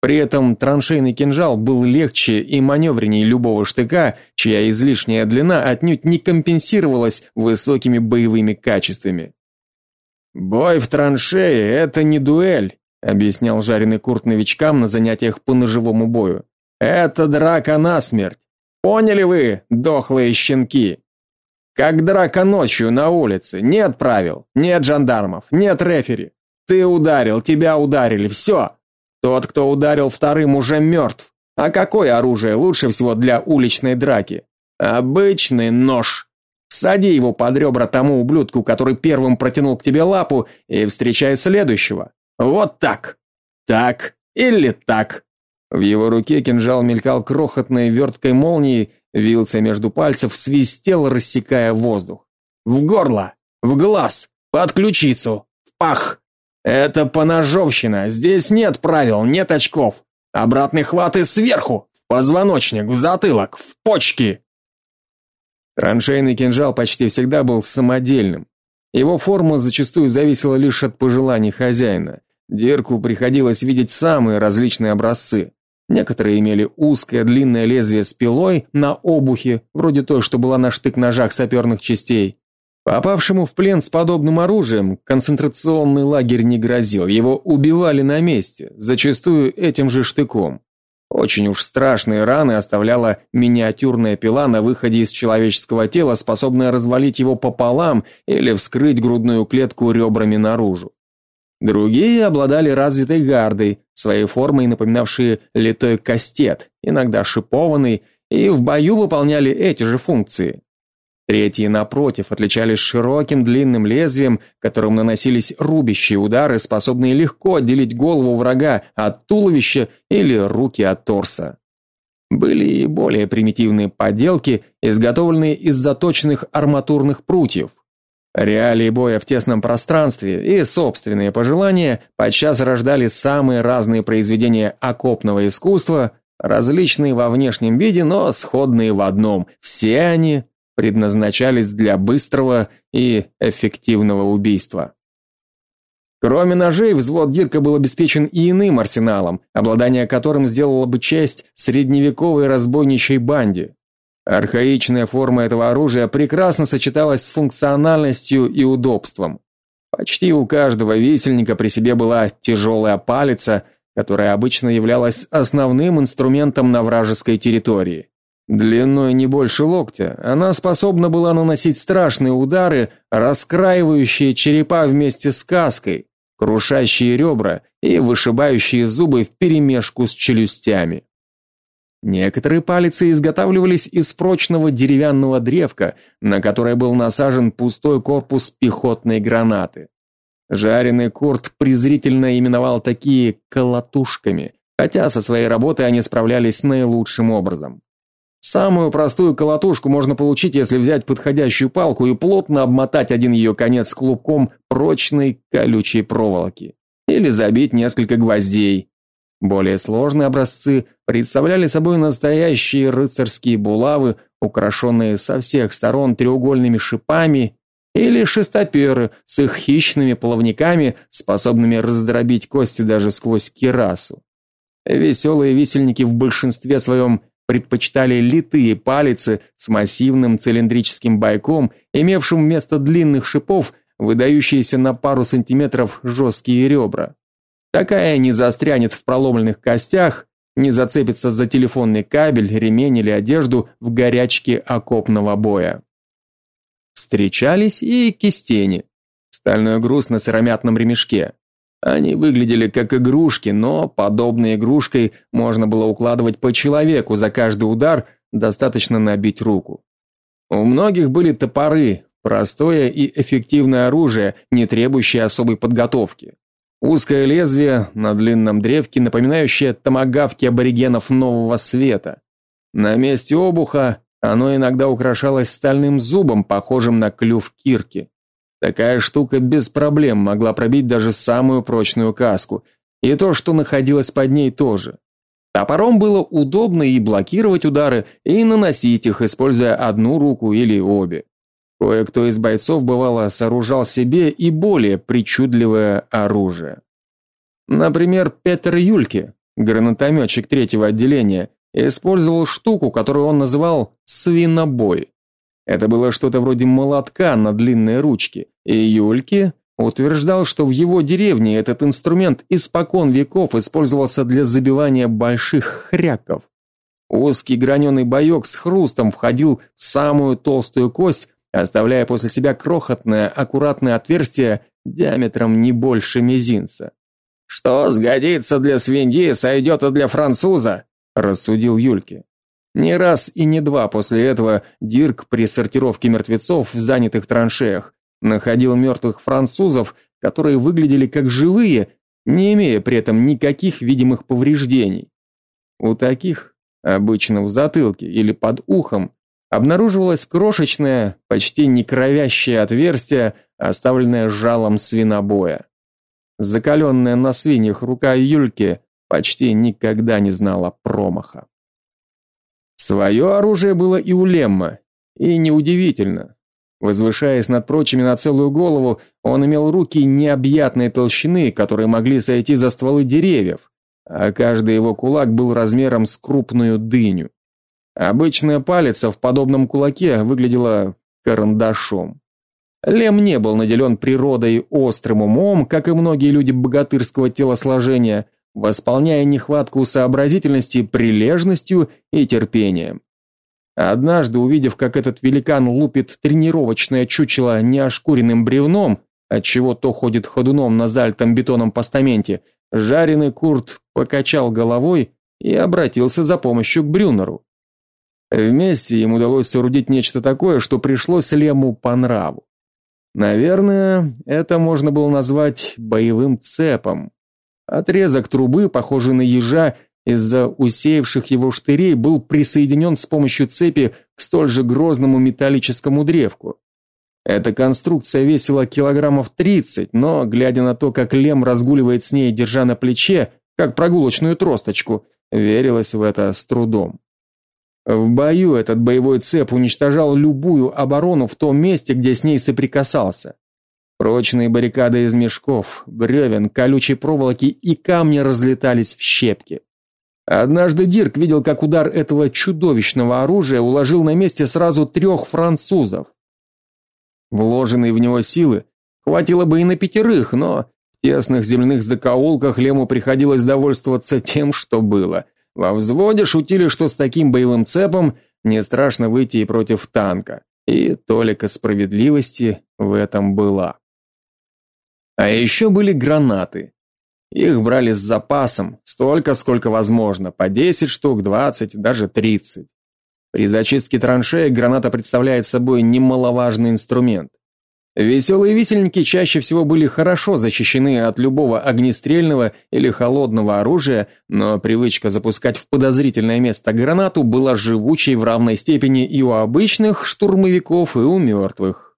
При этом траншейный кинжал был легче и маневреннее любого штыка, чья излишняя длина отнюдь не компенсировалась высокими боевыми качествами. Бой в траншее это не дуэль, объяснял жареный курт новичкам на занятиях по ножевому бою. Это драка насмерть. Поняли вы, дохлые щенки? Как драка ночью на улице. Нет правил, нет жандармов, нет рефери. Ты ударил, тебя ударили, все. Тот, кто ударил вторым, уже мертв. А какое оружие лучше всего для уличной драки? Обычный нож. Всади его под ребра тому ублюдку, который первым протянул к тебе лапу, и встречай следующего. Вот так. Так или так. В его руке кинжал мелькал крохотной верткой молнией, вился между пальцев, свистел, рассекая воздух. В горло, в глаз, под ключицу, в пах. Это поножовщина. Здесь нет правил, нет очков. Обратный хват и сверху, в позвоночник, в затылок, в почки. Траншейный кинжал почти всегда был самодельным. Его форма зачастую зависела лишь от пожеланий хозяина. Дирку приходилось видеть самые различные образцы. Некоторые имели узкое длинное лезвие с пилой на обухе, вроде той, что была на штык-ножах саперных частей. Попавшему в плен с подобным оружием концентрационный лагерь не грозил, его убивали на месте, зачастую этим же штыком. Очень уж страшные раны оставляла миниатюрная пила на выходе из человеческого тела, способная развалить его пополам или вскрыть грудную клетку ребрами наружу. Другие обладали развитой гардой, своей формой напоминавшей литой кастет, иногда шипованный, и в бою выполняли эти же функции. Третьи, напротив, отличались широким длинным лезвием, которым наносились рубящие удары, способные легко отделить голову врага от туловища или руки от торса. Были и более примитивные поделки, изготовленные из заточенных арматурных прутьев. Реалии боя в тесном пространстве и собственные пожелания подчас рождали самые разные произведения окопного искусства, различные во внешнем виде, но сходные в одном. Все они предназначались для быстрого и эффективного убийства. Кроме ножей, взвод Гирка был обеспечен и иным арсеналом, обладание которым сделало бы честь средневековой разбойничьей банде. Архаичная форма этого оружия прекрасно сочеталась с функциональностью и удобством. Почти у каждого висельника при себе была тяжелая палица, которая обычно являлась основным инструментом на вражеской территории. Длиной не больше локтя, она способна была наносить страшные удары, раскраивающие черепа вместе с каской, крушащие ребра и вышибающие зубы вперемешку с челюстями. Некоторые палицы изготавливались из прочного деревянного древка, на которое был насажен пустой корпус пехотной гранаты. Жареный Курт презрительно именовал такие колотушками, хотя со своей работой они справлялись наилучшим образом. Самую простую колотушку можно получить, если взять подходящую палку и плотно обмотать один ее конец клубком прочной колючей проволоки или забить несколько гвоздей. Более сложные образцы представляли собой настоящие рыцарские булавы, украшенные со всех сторон треугольными шипами, или шестоперы с их хищными плавниками, способными раздробить кости даже сквозь кирасу. Веселые висельники в большинстве своем предпочитали литые палицы с массивным цилиндрическим бойком, имевшим вместо длинных шипов выдающиеся на пару сантиметров жесткие ребра. Такая не застрянет в проломленных костях, не зацепится за телефонный кабель, ремень или одежду в горячке окопного боя. Встречались и кистени. Стальной груз на сыромятном ремешке. Они выглядели как игрушки, но подобной игрушкой можно было укладывать по человеку за каждый удар, достаточно набить руку. У многих были топоры, простое и эффективное оружие, не требующее особой подготовки. Узкое лезвие на длинном древке, напоминающее томагавки аборигенов Нового Света. На месте обуха оно иногда украшалось стальным зубом, похожим на клюв кирки. Такая штука без проблем могла пробить даже самую прочную каску, и то, что находилось под ней тоже. Топором было удобно и блокировать удары, и наносить их, используя одну руку или обе. Кое-кто из бойцов бывало сооружал себе и более причудливое оружие. Например, Петр Юльке, гранатометчик третьего отделения, использовал штуку, которую он называл свинобой. Это было что-то вроде молотка на длинной ручке, и Юльки утверждал, что в его деревне этот инструмент испокон веков использовался для забивания больших хряков. Узкий граненый боек с хрустом входил в самую толстую кость, оставляя после себя крохотное, аккуратное отверстие диаметром не больше мизинца. Что сгодится для свиньи, сойдет и для француза, рассудил Юльки. Не раз и не два после этого Дирк при сортировке мертвецов в занятых траншеях находил мертвых французов, которые выглядели как живые, не имея при этом никаких видимых повреждений. У таких, обычно в затылке или под ухом, обнаруживалось крошечное, почти не кровящее отверстие, оставленное жалом свинобоя. Закаленная на свиньях рука Юльки почти никогда не знала промаха. Свое оружие было и у Лемма, и неудивительно. Возвышаясь над прочими на целую голову, он имел руки необъятной толщины, которые могли сойти за стволы деревьев, а каждый его кулак был размером с крупную дыню. Обычная палец в подобном кулаке выглядела карандашом. Лем не был наделен природой острым умом, как и многие люди богатырского телосложения, восполняя нехватку сообразительности прилежностью и терпением. Однажды, увидев, как этот великан лупит тренировочное чучело неошкуренным бревном, отчего то ходит ходуном на залитом бетоном постаменте, жареный Курт покачал головой и обратился за помощью к Брюнеру. Вместе им удалось соорудить нечто такое, что пришлось Лему по нраву. Наверное, это можно было назвать боевым цепом. Отрезок трубы, похожий на ежа, из-за усеявших его штырей был присоединен с помощью цепи к столь же грозному металлическому древку. Эта конструкция весила килограммов 30, но глядя на то, как Лем разгуливает с ней, держа на плече, как прогулочную тросточку, верилось в это с трудом. В бою этот боевой цеп уничтожал любую оборону в том месте, где с ней соприкасался. Прочные баррикады из мешков, бревен, колючей проволоки и камни разлетались в щепки. Однажды Дирк видел, как удар этого чудовищного оружия уложил на месте сразу трех французов. Вложенные в него силы хватило бы и на пятерых, но в тесных земляных закоулках Лему приходилось довольствоваться тем, что было. Во взводе шутили, что с таким боевым цепом не страшно выйти и против танка. И толика справедливости в этом была. А еще были гранаты. Их брали с запасом, столько, сколько возможно, по 10 штук, 20, даже 30. При зачистке траншеи граната представляет собой немаловажный инструмент. Веселые висельники чаще всего были хорошо защищены от любого огнестрельного или холодного оружия, но привычка запускать в подозрительное место гранату была живучей в равной степени и у обычных штурмовиков, и у мертвых.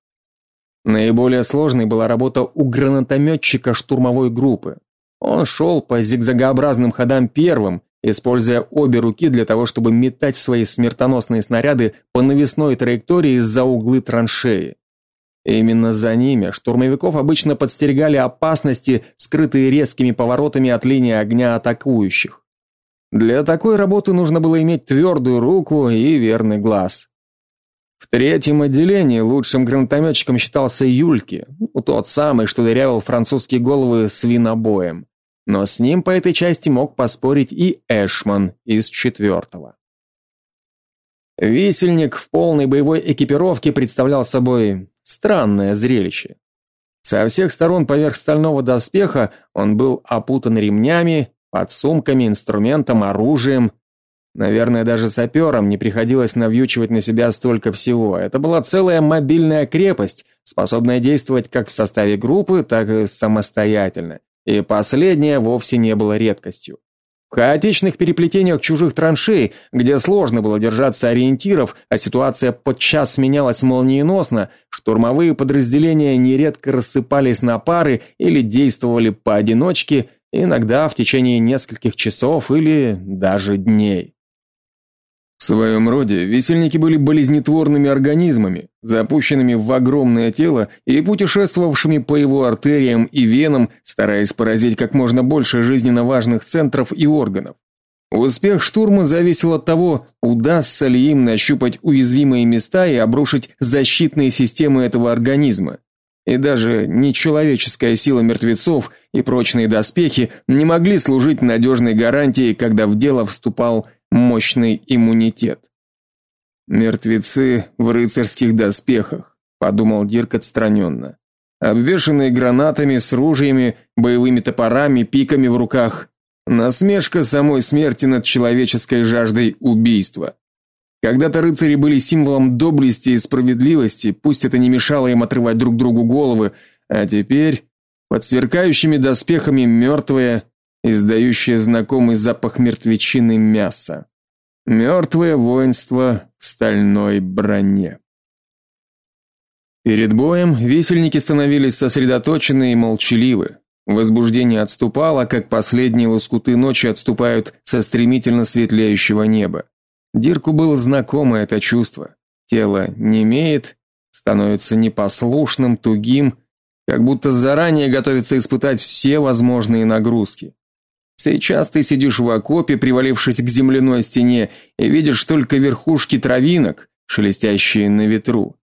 Наиболее сложной была работа у гранатометчика штурмовой группы. Он шел по зигзагообразным ходам первым, используя обе руки для того, чтобы метать свои смертоносные снаряды по навесной траектории за углы траншеи. Именно за ними штурмовиков обычно подстерегали опасности, скрытые резкими поворотами от линии огня атакующих. Для такой работы нужно было иметь твердую руку и верный глаз. В третьем отделении лучшим гранатометчиком считался Юльки, ну, тот самый, что дырявил французские головы свинобоем. Но с ним по этой части мог поспорить и Эшман из четвертого. Висельник в полной боевой экипировке представлял собой Странное зрелище. Со всех сторон поверх стального доспеха он был опутан ремнями, подсумками, инструментом, оружием. Наверное, даже саперам не приходилось навьючивать на себя столько всего. Это была целая мобильная крепость, способная действовать как в составе группы, так и самостоятельно. И последнее вовсе не было редкостью. В хаотичных переплетениях чужих траншей, где сложно было держаться ориентиров, а ситуация подчас менялась молниеносно, штурмовые подразделения нередко рассыпались на пары или действовали поодиночке, иногда в течение нескольких часов или даже дней. В своем роде весельники были болезнетворными организмами, запущенными в огромное тело и путешествовавшими по его артериям и венам, стараясь поразить как можно больше жизненно важных центров и органов. Успех штурма зависел от того, удастся ли им нащупать уязвимые места и обрушить защитные системы этого организма. И даже нечеловеческая сила мертвецов и прочные доспехи не могли служить надежной гарантией, когда в дело вступал мощный иммунитет. Мертвецы в рыцарских доспехах, подумал Дирк отстраненно. Обвешанные гранатами с ружьями, боевыми топорами, пиками в руках. Насмешка самой смерти над человеческой жаждой убийства. Когда-то рыцари были символом доблести и справедливости, пусть это не мешало им отрывать друг другу головы, а теперь под сверкающими доспехами мертвые, издающее знакомый запах мертвечины мяса. Мертвое воинство в стальной броне. Перед боем висельники становились сосредоточены и молчаливы. Возбуждение отступало, как последние лоскуты ночи отступают со стремительно светлеющего неба. Дирку было знакомо это чувство. Тело немеет, становится непослушным, тугим, как будто заранее готовится испытать все возможные нагрузки. Сейчас ты сидишь в окопе, привалившись к земляной стене, и видишь только верхушки травинок, шелестящие на ветру.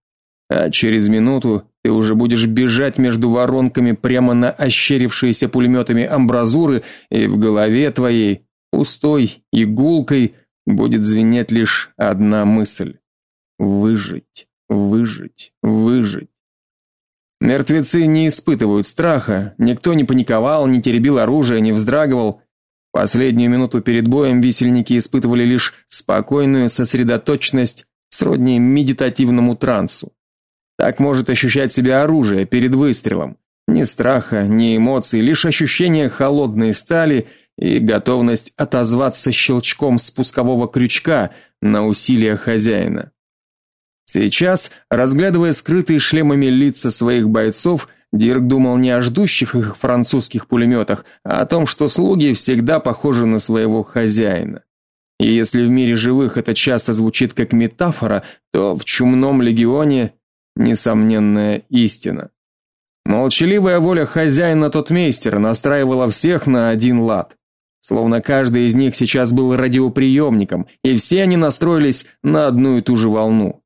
А через минуту ты уже будешь бежать между воронками прямо на ощерившиеся пулеметами амбразуры, и в голове твоей, пустой и гулкой, будет звенеть лишь одна мысль: выжить, выжить, выжить. Мертвецы не испытывают страха, никто не паниковал, не теребил оружие, не вздрагивал. Последнюю минуту перед боем висельники испытывали лишь спокойную сосредоточенность, сродни медитативному трансу. Так может ощущать себя оружие перед выстрелом. Ни страха, ни эмоций, лишь ощущение холодной стали и готовность отозваться щелчком спускового крючка на усилия хозяина. Сейчас, разглядывая скрытые шлемами лица своих бойцов, Дирк думал не о ждущих их французских пулеметах, а о том, что слуги всегда похожи на своего хозяина. И если в мире живых это часто звучит как метафора, то в чумном легионе несомненная истина. Молчаливая воля хозяина тотмейстера настраивала всех на один лад. Словно каждый из них сейчас был радиоприемником, и все они настроились на одну и ту же волну.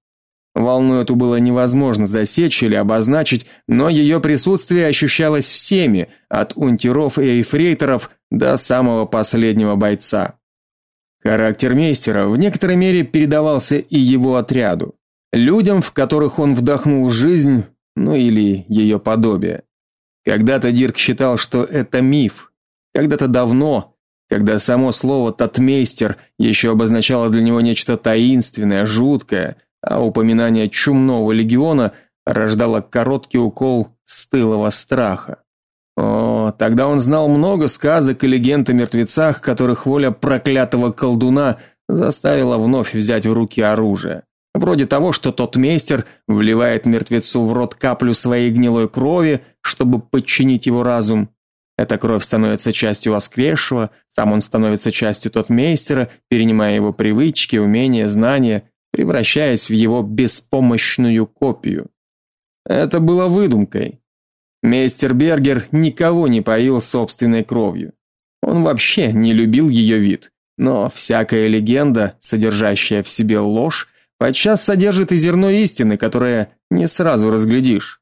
Волну эту было невозможно засечь или обозначить, но ее присутствие ощущалось всеми, от унтеров и эйфрейторов до самого последнего бойца. Характер мейстера в некоторой мере передавался и его отряду, людям, в которых он вдохнул жизнь, ну или ее подобие. Когда-то Дирк считал, что это миф. Когда-то давно, когда само слово татмейстер еще обозначало для него нечто таинственное, жуткое, а упоминание чумного легиона рождало короткий укол стылого страха. О, тогда он знал много сказок и легенд о мертвецах, которых воля проклятого колдуна заставила вновь взять в руки оружие. Вроде того, что тот мейстер вливает мертвецу в рот каплю своей гнилой крови, чтобы подчинить его разум. Эта кровь становится частью воскресшего, сам он становится частью тот мейстера, перенимая его привычки, умения, знания, превращаясь в его беспомощную копию. Это было выдумкой. Мейстер Бергер никого не поил собственной кровью. Он вообще не любил ее вид. Но всякая легенда, содержащая в себе ложь, подчас содержит и зерно истины, которое не сразу разглядишь.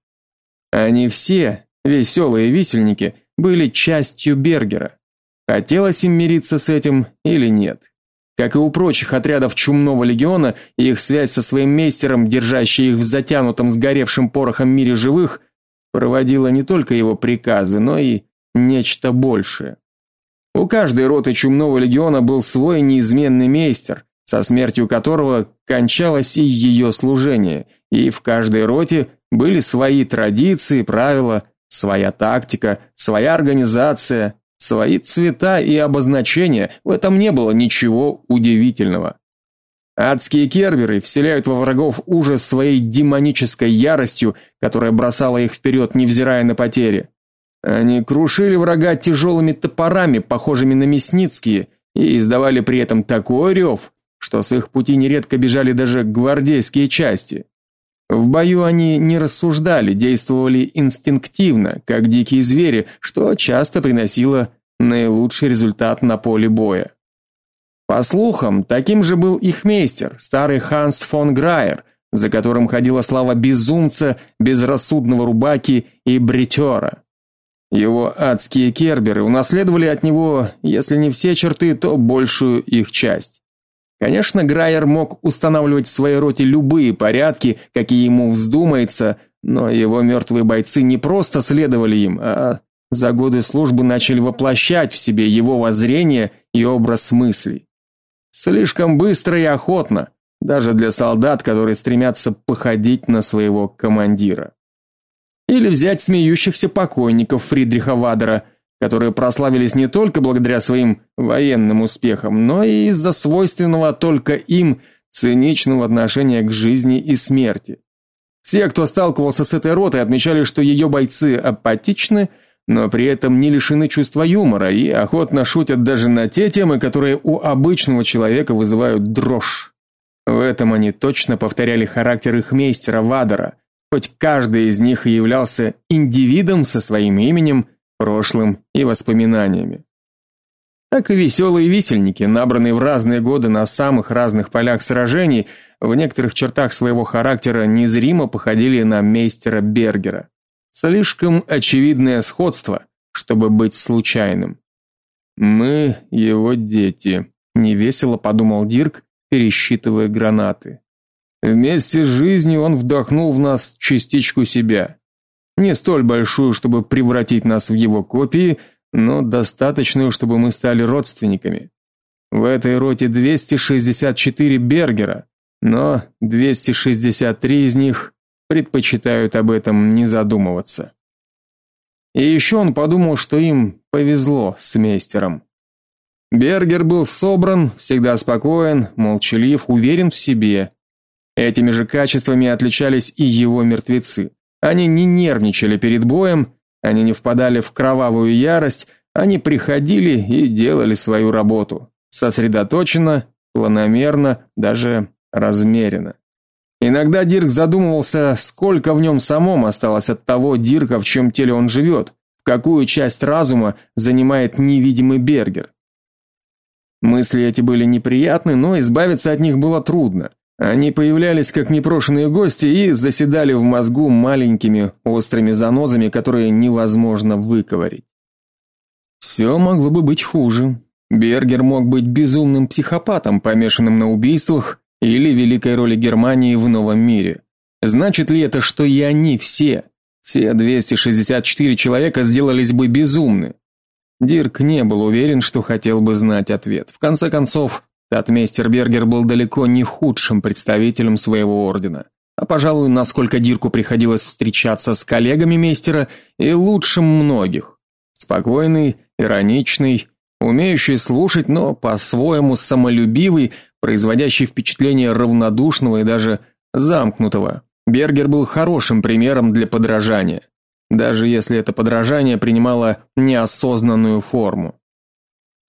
Они все, веселые висельники, были частью Бергера. Хотелось им мириться с этим или нет. Как и у прочих отрядов Чумного легиона, их связь со своим мейстером, держащий их в затянутом сгоревшим порохом мире живых, проводила не только его приказы, но и нечто большее. У каждой роты Чумного легиона был свой неизменный мейстер, со смертью которого кончалось и ее служение, и в каждой роте были свои традиции, правила, своя тактика, своя организация, свои цвета и обозначения. В этом не было ничего удивительного. Адские керберы вселяют во врагов ужас своей демонической яростью, которая бросала их вперед, невзирая на потери. Они крушили врага тяжелыми топорами, похожими на мясницкие, и издавали при этом такой рев, что с их пути нередко бежали даже гвардейские части. В бою они не рассуждали, действовали инстинктивно, как дикие звери, что часто приносило наилучший результат на поле боя. По слухам, таким же был их мейстер, старый Ханс фон Грайер, за которым ходила слава безумца, безрассудного рубаки и бритера. Его адские керберы унаследовали от него, если не все черты, то большую их часть. Конечно, Грайер мог устанавливать в своей роте любые порядки, какие ему вздумается, но его мертвые бойцы не просто следовали им, а за годы службы начали воплощать в себе его воззрение и образ мыслей. Слишком быстро и охотно, даже для солдат, которые стремятся походить на своего командира. Или взять смеющихся покойников Фридриха Вадера, которые прославились не только благодаря своим военным успехам, но и из-за свойственного только им циничного отношения к жизни и смерти. Все, кто сталкивался с этой ротой, отмечали, что ее бойцы апатичны, но при этом не лишены чувства юмора и охотно шутят даже на те темы, которые у обычного человека вызывают дрожь. В этом они точно повторяли характер их мейстера Вадера, хоть каждый из них и являлся индивидом со своим именем, прошлым и воспоминаниями. Так и веселые висельники, набранные в разные годы на самых разных полях сражений, в некоторых чертах своего характера незримо походили на мейстера Бергера. Слишком очевидное сходство, чтобы быть случайным. Мы его дети, невесело подумал Дирк, пересчитывая гранаты. Вместе с жизнью он вдохнул в нас частичку себя. Не столь большую, чтобы превратить нас в его копии, но достаточную, чтобы мы стали родственниками. В этой роте 264 бергера, но 263 из них предпочитают об этом не задумываться. И еще он подумал, что им повезло с мейстером. Бергер был собран, всегда спокоен, молчалив, уверен в себе. Этими же качествами отличались и его мертвецы. Они не нервничали перед боем, они не впадали в кровавую ярость, они приходили и делали свою работу, сосредоточенно, планомерно, даже размеренно. Иногда Дирк задумывался, сколько в нем самом осталось от того Дирка, в чем теле он живет, в какую часть разума занимает невидимый Бергер. Мысли эти были неприятны, но избавиться от них было трудно. Они появлялись как непрошеные гости и заседали в мозгу маленькими острыми занозами, которые невозможно выковырять. Все могло бы быть хуже. Бергер мог быть безумным психопатом, помешанным на убийствах или великой роли Германии в новом мире. Значит ли это, что и они все, все 264 человека сделались бы безумны? Дирк не был уверен, что хотел бы знать ответ. В конце концов, Татмейстер Бергер был далеко не худшим представителем своего ордена. а, пожалуй, насколько Дирку приходилось встречаться с коллегами мейстера, и лучшим многих. Спокойный, ироничный, умеющий слушать, но по-своему самолюбивый, производящий впечатление равнодушного и даже замкнутого. Бергер был хорошим примером для подражания, даже если это подражание принимало неосознанную форму.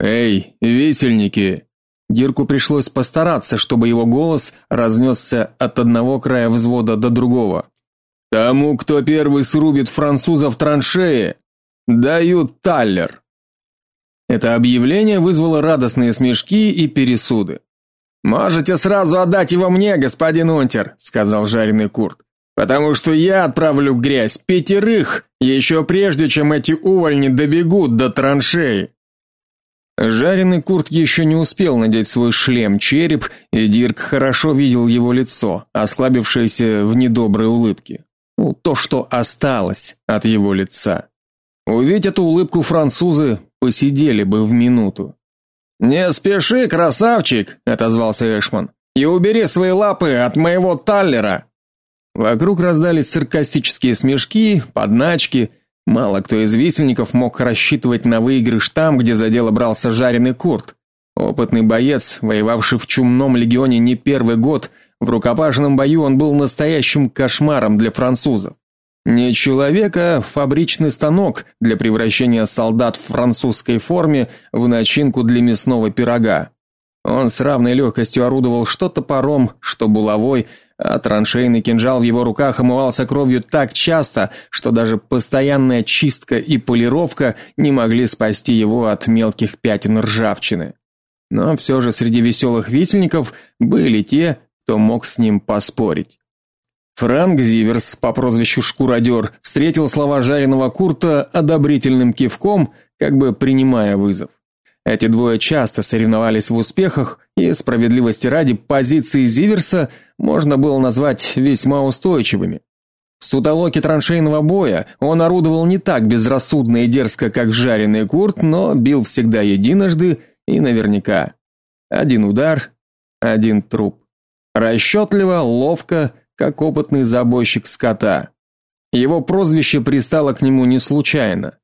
Эй, висельники, Дирку пришлось постараться, чтобы его голос разнесся от одного края взвода до другого. Тому, кто первый срубит французов траншеи, дают таллер. Это объявление вызвало радостные смешки и пересуды. Можете сразу отдать его мне, господин Унтер, сказал жареный Курт. Потому что я отправлю в грязь пятерых, еще прежде чем эти увольни добегут до траншеи. Жареный Курт еще не успел надеть свой шлем-череп, и Дирк хорошо видел его лицо, осклабившееся в недоброй улыбке. Ну, то, что осталось от его лица. Увидеть эту улыбку французы посидели бы в минуту. Не спеши, красавчик, отозвался Эшман. И убери свои лапы от моего таллера. Вокруг раздались саркастические смешки, подначки, Мало кто из висельников мог рассчитывать на выигрыш там, где за дело брался жареный Курт. Опытный боец, воевавший в чумном легионе не первый год, в рукопашном бою он был настоящим кошмаром для французов. Не человек, а фабричный станок для превращения солдат в французской форме в начинку для мясного пирога. Он с равной легкостью орудовал что топором, что булавой, а траншейный кинжал в его руках омывался кровью так часто, что даже постоянная чистка и полировка не могли спасти его от мелких пятен ржавчины. Но все же среди веселых висельников были те, кто мог с ним поспорить. Франк Зиверс по прозвищу Шкуродер встретил слова жареного Курта одобрительным кивком, как бы принимая вызов. Эти двое часто соревновались в успехах, и справедливости ради позиции Зиверса можно было назвать весьма устойчивыми. В сутолоке траншейного боя он орудовал не так безрассудно и дерзко, как жареный Курт, но бил всегда единожды и наверняка. Один удар, один труп. Расчетливо, ловко, как опытный забойщик скота. Его прозвище пристало к нему не случайно.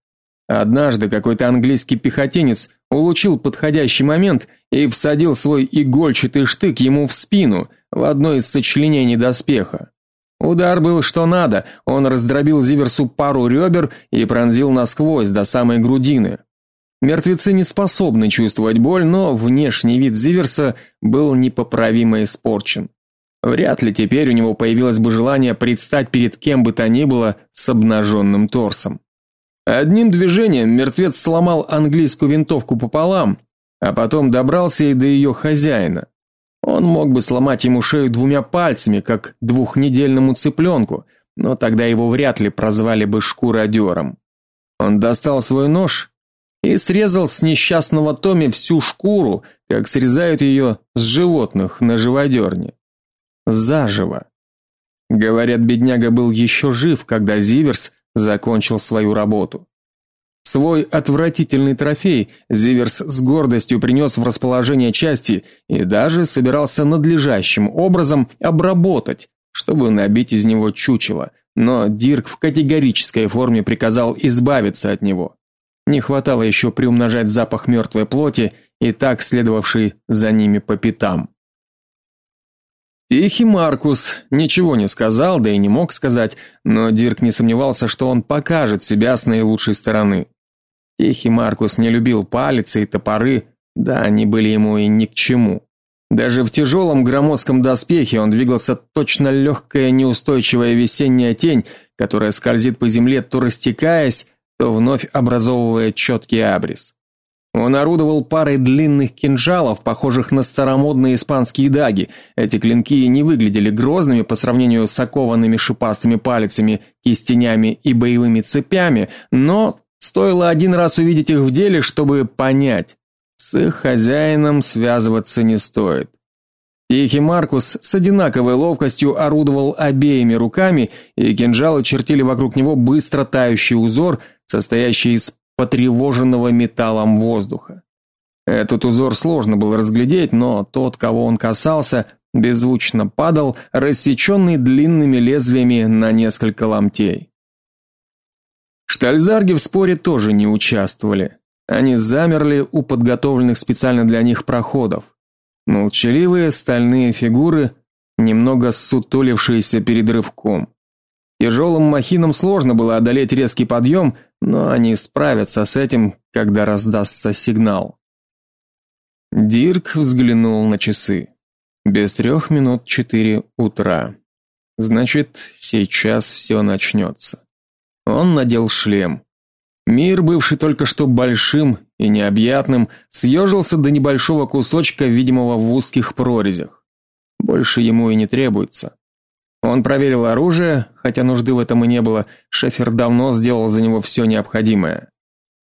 Однажды какой-то английский пехотинец улучил подходящий момент и всадил свой игольчатый штык ему в спину в одно из сочленений доспеха. Удар был что надо, он раздробил Зиверсу пару ребер и пронзил насквозь до самой грудины. Мертвецы не способны чувствовать боль, но внешний вид Зиверса был непоправимо испорчен. Вряд ли теперь у него появилось бы желание предстать перед кем бы то ни было с обнаженным торсом. Одним движением мертвец сломал английскую винтовку пополам, а потом добрался и до ее хозяина. Он мог бы сломать ему шею двумя пальцами, как двухнедельному цыпленку, но тогда его вряд ли прозвали бы шкуродером. Он достал свой нож и срезал с несчастного Томи всю шкуру, как срезают ее с животных на живодерне. Заживо. Говорят, бедняга был еще жив, когда Зиверс закончил свою работу. Свой отвратительный трофей Зиверс с гордостью принес в расположение части и даже собирался надлежащим образом обработать, чтобы набить из него чучело, но Дирк в категорической форме приказал избавиться от него. Не хватало еще приумножать запах мертвой плоти и так следовавший за ними по пятам. Тихий Маркус ничего не сказал, да и не мог сказать, но Дирк не сомневался, что он покажет себя с наилучшей стороны. Тихий Маркус не любил палицы и топоры, да они были ему и ни к чему. Даже в тяжелом громоздком доспехе он двигался точно легкая неустойчивая весенняя тень, которая скользит по земле, то растекаясь, то вновь образовывая четкий абрис. Он орудовал парой длинных кинжалов, похожих на старомодные испанские даги. Эти клинки не выглядели грозными по сравнению с окованными шипастыми палицами, кистенями и боевыми цепями, но стоило один раз увидеть их в деле, чтобы понять, с их хозяином связываться не стоит. Тихий Маркус с одинаковой ловкостью орудовал обеими руками, и кинжалы чертили вокруг него быстро тающий узор, состоящий из потревоженного металлом воздуха. Этот узор сложно было разглядеть, но тот, кого он касался, беззвучно падал, рассеченный длинными лезвиями на несколько ломтей. Штальзарги в споре тоже не участвовали. Они замерли у подготовленных специально для них проходов. Молчаливые стальные фигуры, немного сутулившиеся перед рывком. Тяжелым махинам сложно было одолеть резкий подъем, но они справятся с этим, когда раздастся сигнал. Дирк взглянул на часы. Без трех минут четыре утра. Значит, сейчас все начнется. Он надел шлем. Мир, бывший только что большим и необъятным, съежился до небольшого кусочка, видимого в узких прорезях. Больше ему и не требуется. Он проверил оружие, хотя нужды в этом и не было. Шефер давно сделал за него все необходимое.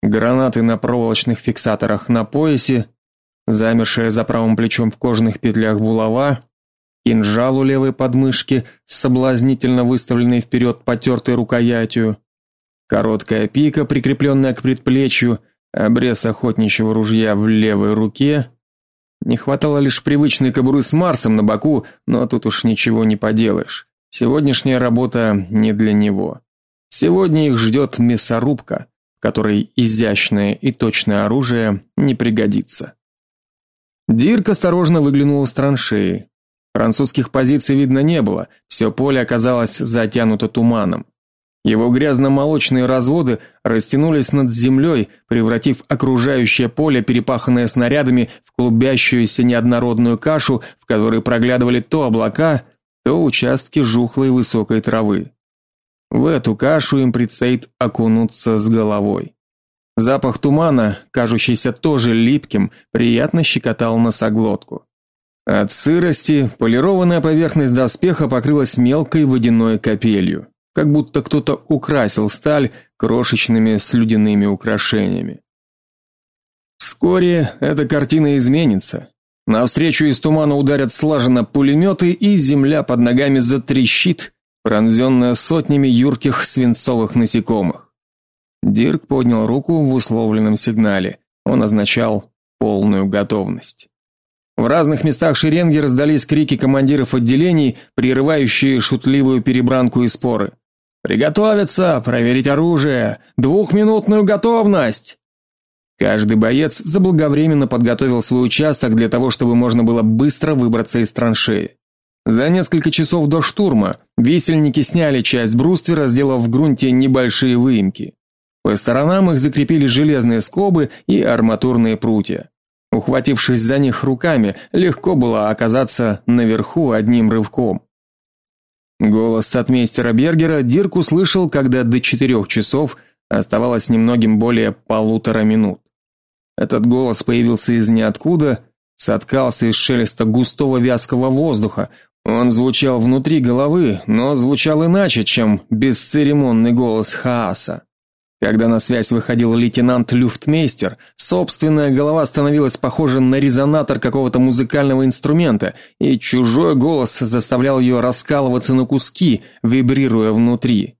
Гранаты на проволочных фиксаторах на поясе, замершая за правым плечом в кожаных петлях булава, кинжал у левой подмышки соблазнительно выставленной вперед потертой рукоятью, короткая пика, прикрепленная к предплечью, обрез охотничьего ружья в левой руке. Не хватало лишь привычной кобуры с Марсом на боку, но тут уж ничего не поделаешь. Сегодняшняя работа не для него. Сегодня их ждет мясорубка, которой изящное и точное оружие не пригодится. Дирк осторожно выглянул из траншеи. Французских позиций видно не было, все поле оказалось затянуто туманом. Его грязно-молочные разводы растянулись над землей, превратив окружающее поле, перепаханное снарядами, в клубящуюся неоднородную кашу, в которой проглядывали то облака, то участки жухлой высокой травы. В эту кашу им предстоит окунуться с головой. Запах тумана, кажущийся тоже липким, приятно щекотал носоглотку. От сырости полированная поверхность доспеха покрылась мелкой водяной капелью, как будто кто-то украсил сталь крошечными слюдяными украшениями. Вскоре эта картина изменится. Навстречу из тумана ударят слаженно пулеметы, и земля под ногами затрещит, пронзенная сотнями юрких свинцовых насекомых. Дирк поднял руку в условленном сигнале. Он означал полную готовность. В разных местах шеренги раздались крики командиров отделений, прерывающие шутливую перебранку и споры. Приготовиться, проверить оружие, двухминутную готовность. Каждый боец заблаговременно подготовил свой участок для того, чтобы можно было быстро выбраться из траншеи. За несколько часов до штурма висельники сняли часть бруствера, сделав в грунте небольшие выемки. По сторонам их закрепили железные скобы и арматурные прутья. Ухватившись за них руками, легко было оказаться наверху одним рывком. Голос сатмейстера Бергера Дирк услышал, когда до четырех часов оставалось немногим более полутора минут. Этот голос появился из ниоткуда, соткался из шелеста густого вязкого воздуха. Он звучал внутри головы, но звучал иначе, чем бесцеремонный голос Хааса. Когда на связь выходил лейтенант Люфтмейстер, собственная голова становилась похожа на резонатор какого-то музыкального инструмента, и чужой голос заставлял ее раскалываться на куски, вибрируя внутри.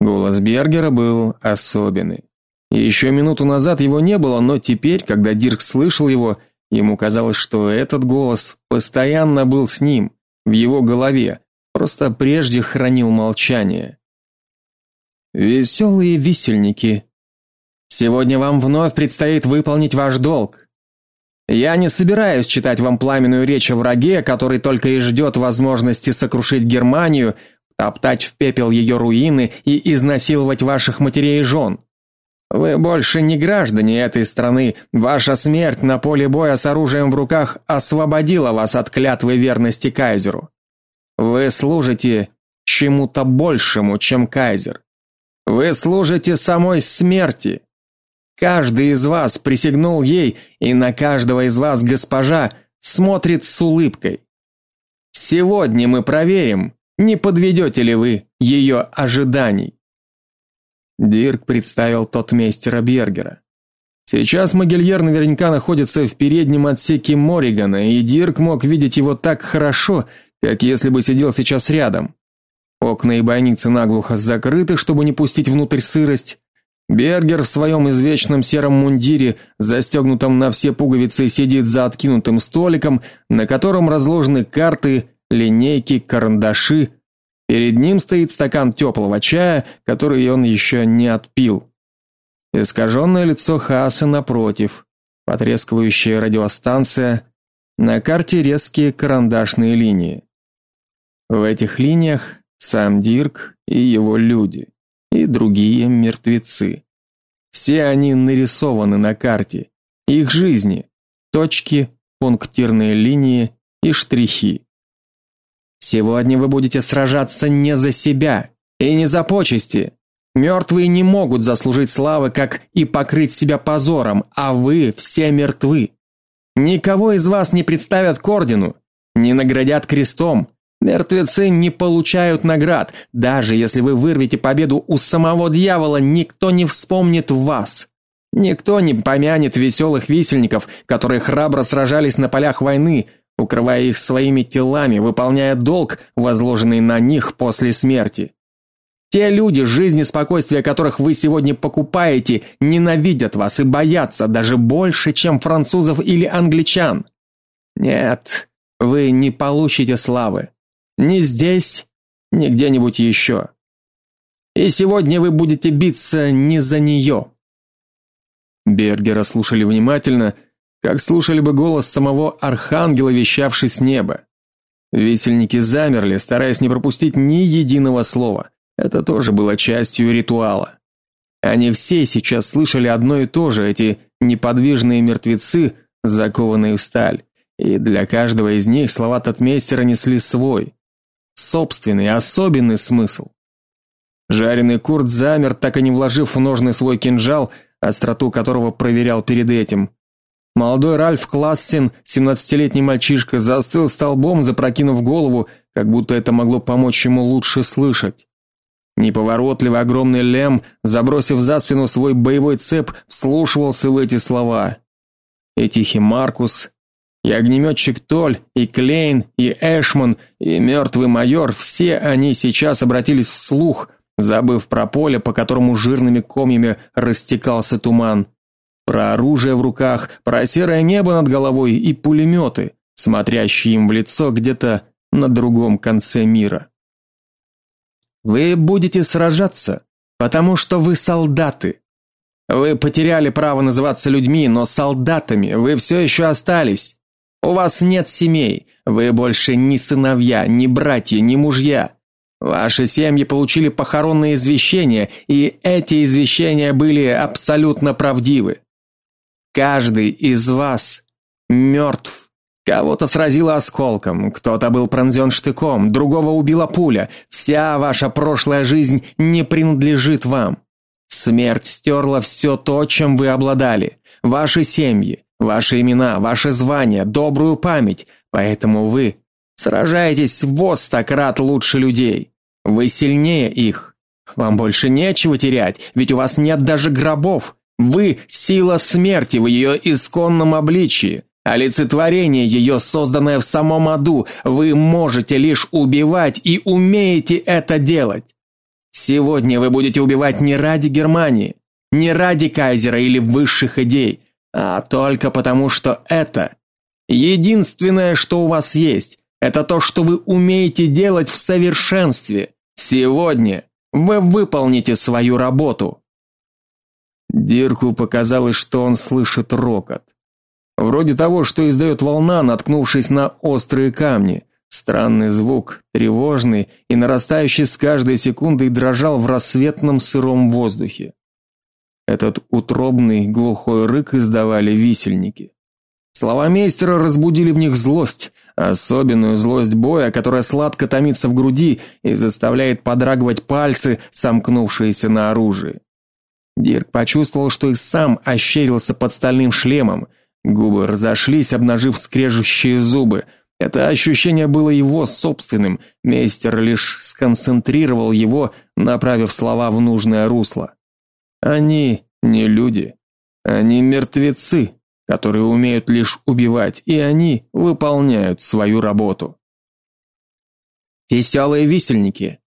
Голос Бергера был особенный. Еще минуту назад его не было, но теперь, когда Дирк слышал его, ему казалось, что этот голос постоянно был с ним, в его голове, просто прежде хранил молчание. Веселые висельники. Сегодня вам вновь предстоит выполнить ваш долг. Я не собираюсь читать вам пламенную речь о враге, который только и ждет возможности сокрушить Германию, топтать в пепел ее руины и изнасиловать ваших матерей и жен. Вы больше не граждане этой страны. Ваша смерть на поле боя с оружием в руках освободила вас от клятвы верности кайзеру. Вы служите чему-то большему, чем кайзер. Вы служите самой смерти. Каждый из вас присягнул ей, и на каждого из вас госпожа смотрит с улыбкой. Сегодня мы проверим, не подведете ли вы ее ожиданий. Дирк представил тот мейстера Бергера. Сейчас Могильер наверняка находится в переднем отсеке Моригана, и Дирк мог видеть его так хорошо, как если бы сидел сейчас рядом. Окна и бойницы наглухо закрыты, чтобы не пустить внутрь сырость. Бергер в своем извечном сером мундире, застегнутом на все пуговицы, сидит за откинутым столиком, на котором разложены карты, линейки, карандаши. Перед ним стоит стакан теплого чая, который он еще не отпил. Искаженное лицо Хааса напротив, потрескивающая радиостанция, на карте резкие карандашные линии. В этих линиях сам Дирк и его люди и другие мертвецы. Все они нарисованы на карте, их жизни, точки, пунктирные линии и штрихи. Сегодня вы будете сражаться не за себя и не за почести. Мертвые не могут заслужить славы, как и покрыть себя позором, а вы все мертвы. Никого из вас не представят к ордену, не наградят крестом, Мертвецы не получают наград. Даже если вы вырвете победу у самого дьявола, никто не вспомнит вас. Никто не помянет веселых висельников, которые храбро сражались на полях войны, укрывая их своими телами, выполняя долг, возложенный на них после смерти. Те люди, жизни и спокойствие которых вы сегодня покупаете, ненавидят вас и боятся даже больше, чем французов или англичан. Нет, вы не получите славы. Ни здесь, ни где-нибудь еще. И сегодня вы будете биться не за нее. Бергера слушали внимательно, как слушали бы голос самого архангела, вещавший с неба. Висельники замерли, стараясь не пропустить ни единого слова. Это тоже было частью ритуала. Они все сейчас слышали одно и то же, эти неподвижные мертвецы, закованные в сталь, и для каждого из них слова татмейстера несли свой собственный, особенный смысл. Жареный Курт замер, так и не вложив в ножны свой кинжал, остроту которого проверял перед этим. Молодой Ральф Классен, семнадцатилетний мальчишка, застыл столбом, запрокинув голову, как будто это могло помочь ему лучше слышать. Неповоротливый огромный Лем, забросив за спину свой боевой цеп, вслушивался в эти слова. И Маркус, и огнеметчик Толь, и Клейн, и Эшман, и мертвый майор, все они сейчас обратились вслух, забыв про поле, по которому жирными комьями растекался туман, про оружие в руках, про серое небо над головой и пулеметы, смотрящие им в лицо где-то на другом конце мира. Вы будете сражаться, потому что вы солдаты. Вы потеряли право называться людьми, но солдатами вы все еще остались. У вас нет семей, вы больше ни сыновья, ни братья, ни мужья. Ваши семьи получили похоронные извещения, и эти извещения были абсолютно правдивы. Каждый из вас мертв. Кого-то сразило осколком, кто-то был пронзен штыком, другого убила пуля. Вся ваша прошлая жизнь не принадлежит вам. Смерть стерла все то, чем вы обладали. Ваши семьи, Ваши имена, ваши звания, добрую память, поэтому вы сражаетесь в сто крат лучше людей. Вы сильнее их. Вам больше нечего терять, ведь у вас нет даже гробов. Вы сила смерти в ее исконном обличии, олицетворение ее, созданное в самом аду. Вы можете лишь убивать и умеете это делать. Сегодня вы будете убивать не ради Германии, не ради кайзера или высших идей, а только потому, что это единственное, что у вас есть. Это то, что вы умеете делать в совершенстве. Сегодня вы выполните свою работу. Дирку показалось, что он слышит рокот. Вроде того, что издает волна, наткнувшись на острые камни. Странный звук, тревожный и нарастающий с каждой секундой дрожал в рассветном сыром воздухе. Этот утробный глухой рык издавали висельники. Слова мейстера разбудили в них злость, особенную злость боя, которая сладко томится в груди и заставляет подрагивать пальцы, сомкнувшиеся на оружии. Дирк почувствовал, что и сам ощерился под стальным шлемом. Губы разошлись, обнажив скрежущие зубы. Это ощущение было его собственным. Мейстер лишь сконцентрировал его, направив слова в нужное русло. Они не люди. Они мертвецы, которые умеют лишь убивать, и они выполняют свою работу. Веселые висельники,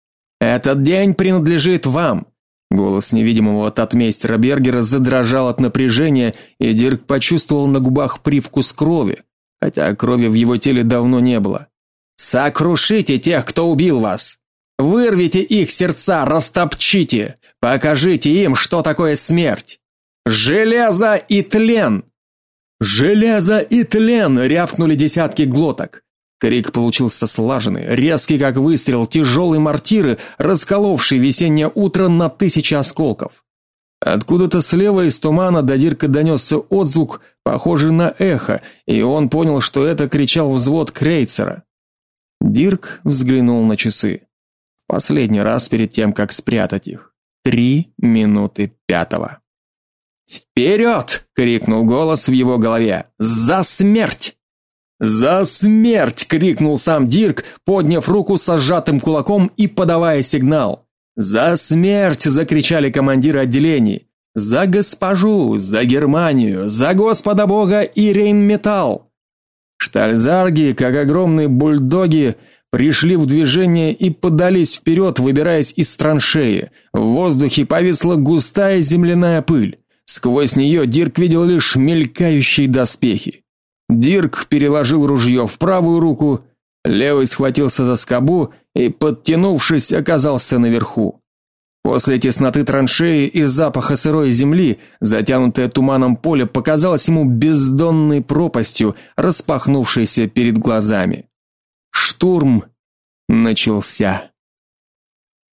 этот день принадлежит вам. Голос невидимого татмейстера Бергера задрожал от напряжения, и Дирк почувствовал на губах привкус крови, хотя крови в его теле давно не было. Сокрушите тех, кто убил вас. Вырвите их сердца, растопчите, покажите им, что такое смерть. Железо и тлен. Железо и тлен, рявкнули десятки глоток. Крик получился слаженный, резкий как выстрел тяжелой мортиры, расколовший весеннее утро на тысячи осколков. Откуда-то слева из тумана до Дирка донесся отзвук, похожий на эхо, и он понял, что это кричал взвод крейцера. Дирк взглянул на часы. Последний раз перед тем, как спрятать их. Три минуты пятого. «Вперед!» — крикнул голос в его голове. «За смерть!» «За смерть!» — крикнул сам Дирк, подняв руку с сжатым кулаком и подавая сигнал. «За смерть!» — закричали командиры отделений. «За госпожу! За Германию! За Господа Бога и Рейнметалл!» Штальзарги, как огромные бульдоги, пришли в движение и подались вперед, выбираясь из траншеи. В воздухе повисла густая земляная пыль. Сквозь нее Дирк видел лишь мелькающие доспехи. Дирк переложил ружье в правую руку, левый схватился за скобу и, подтянувшись, оказался наверху. После тесноты траншеи и запаха сырой земли, затянутое туманом поле показалось ему бездонной пропастью, распахнувшейся перед глазами. Штурм начался.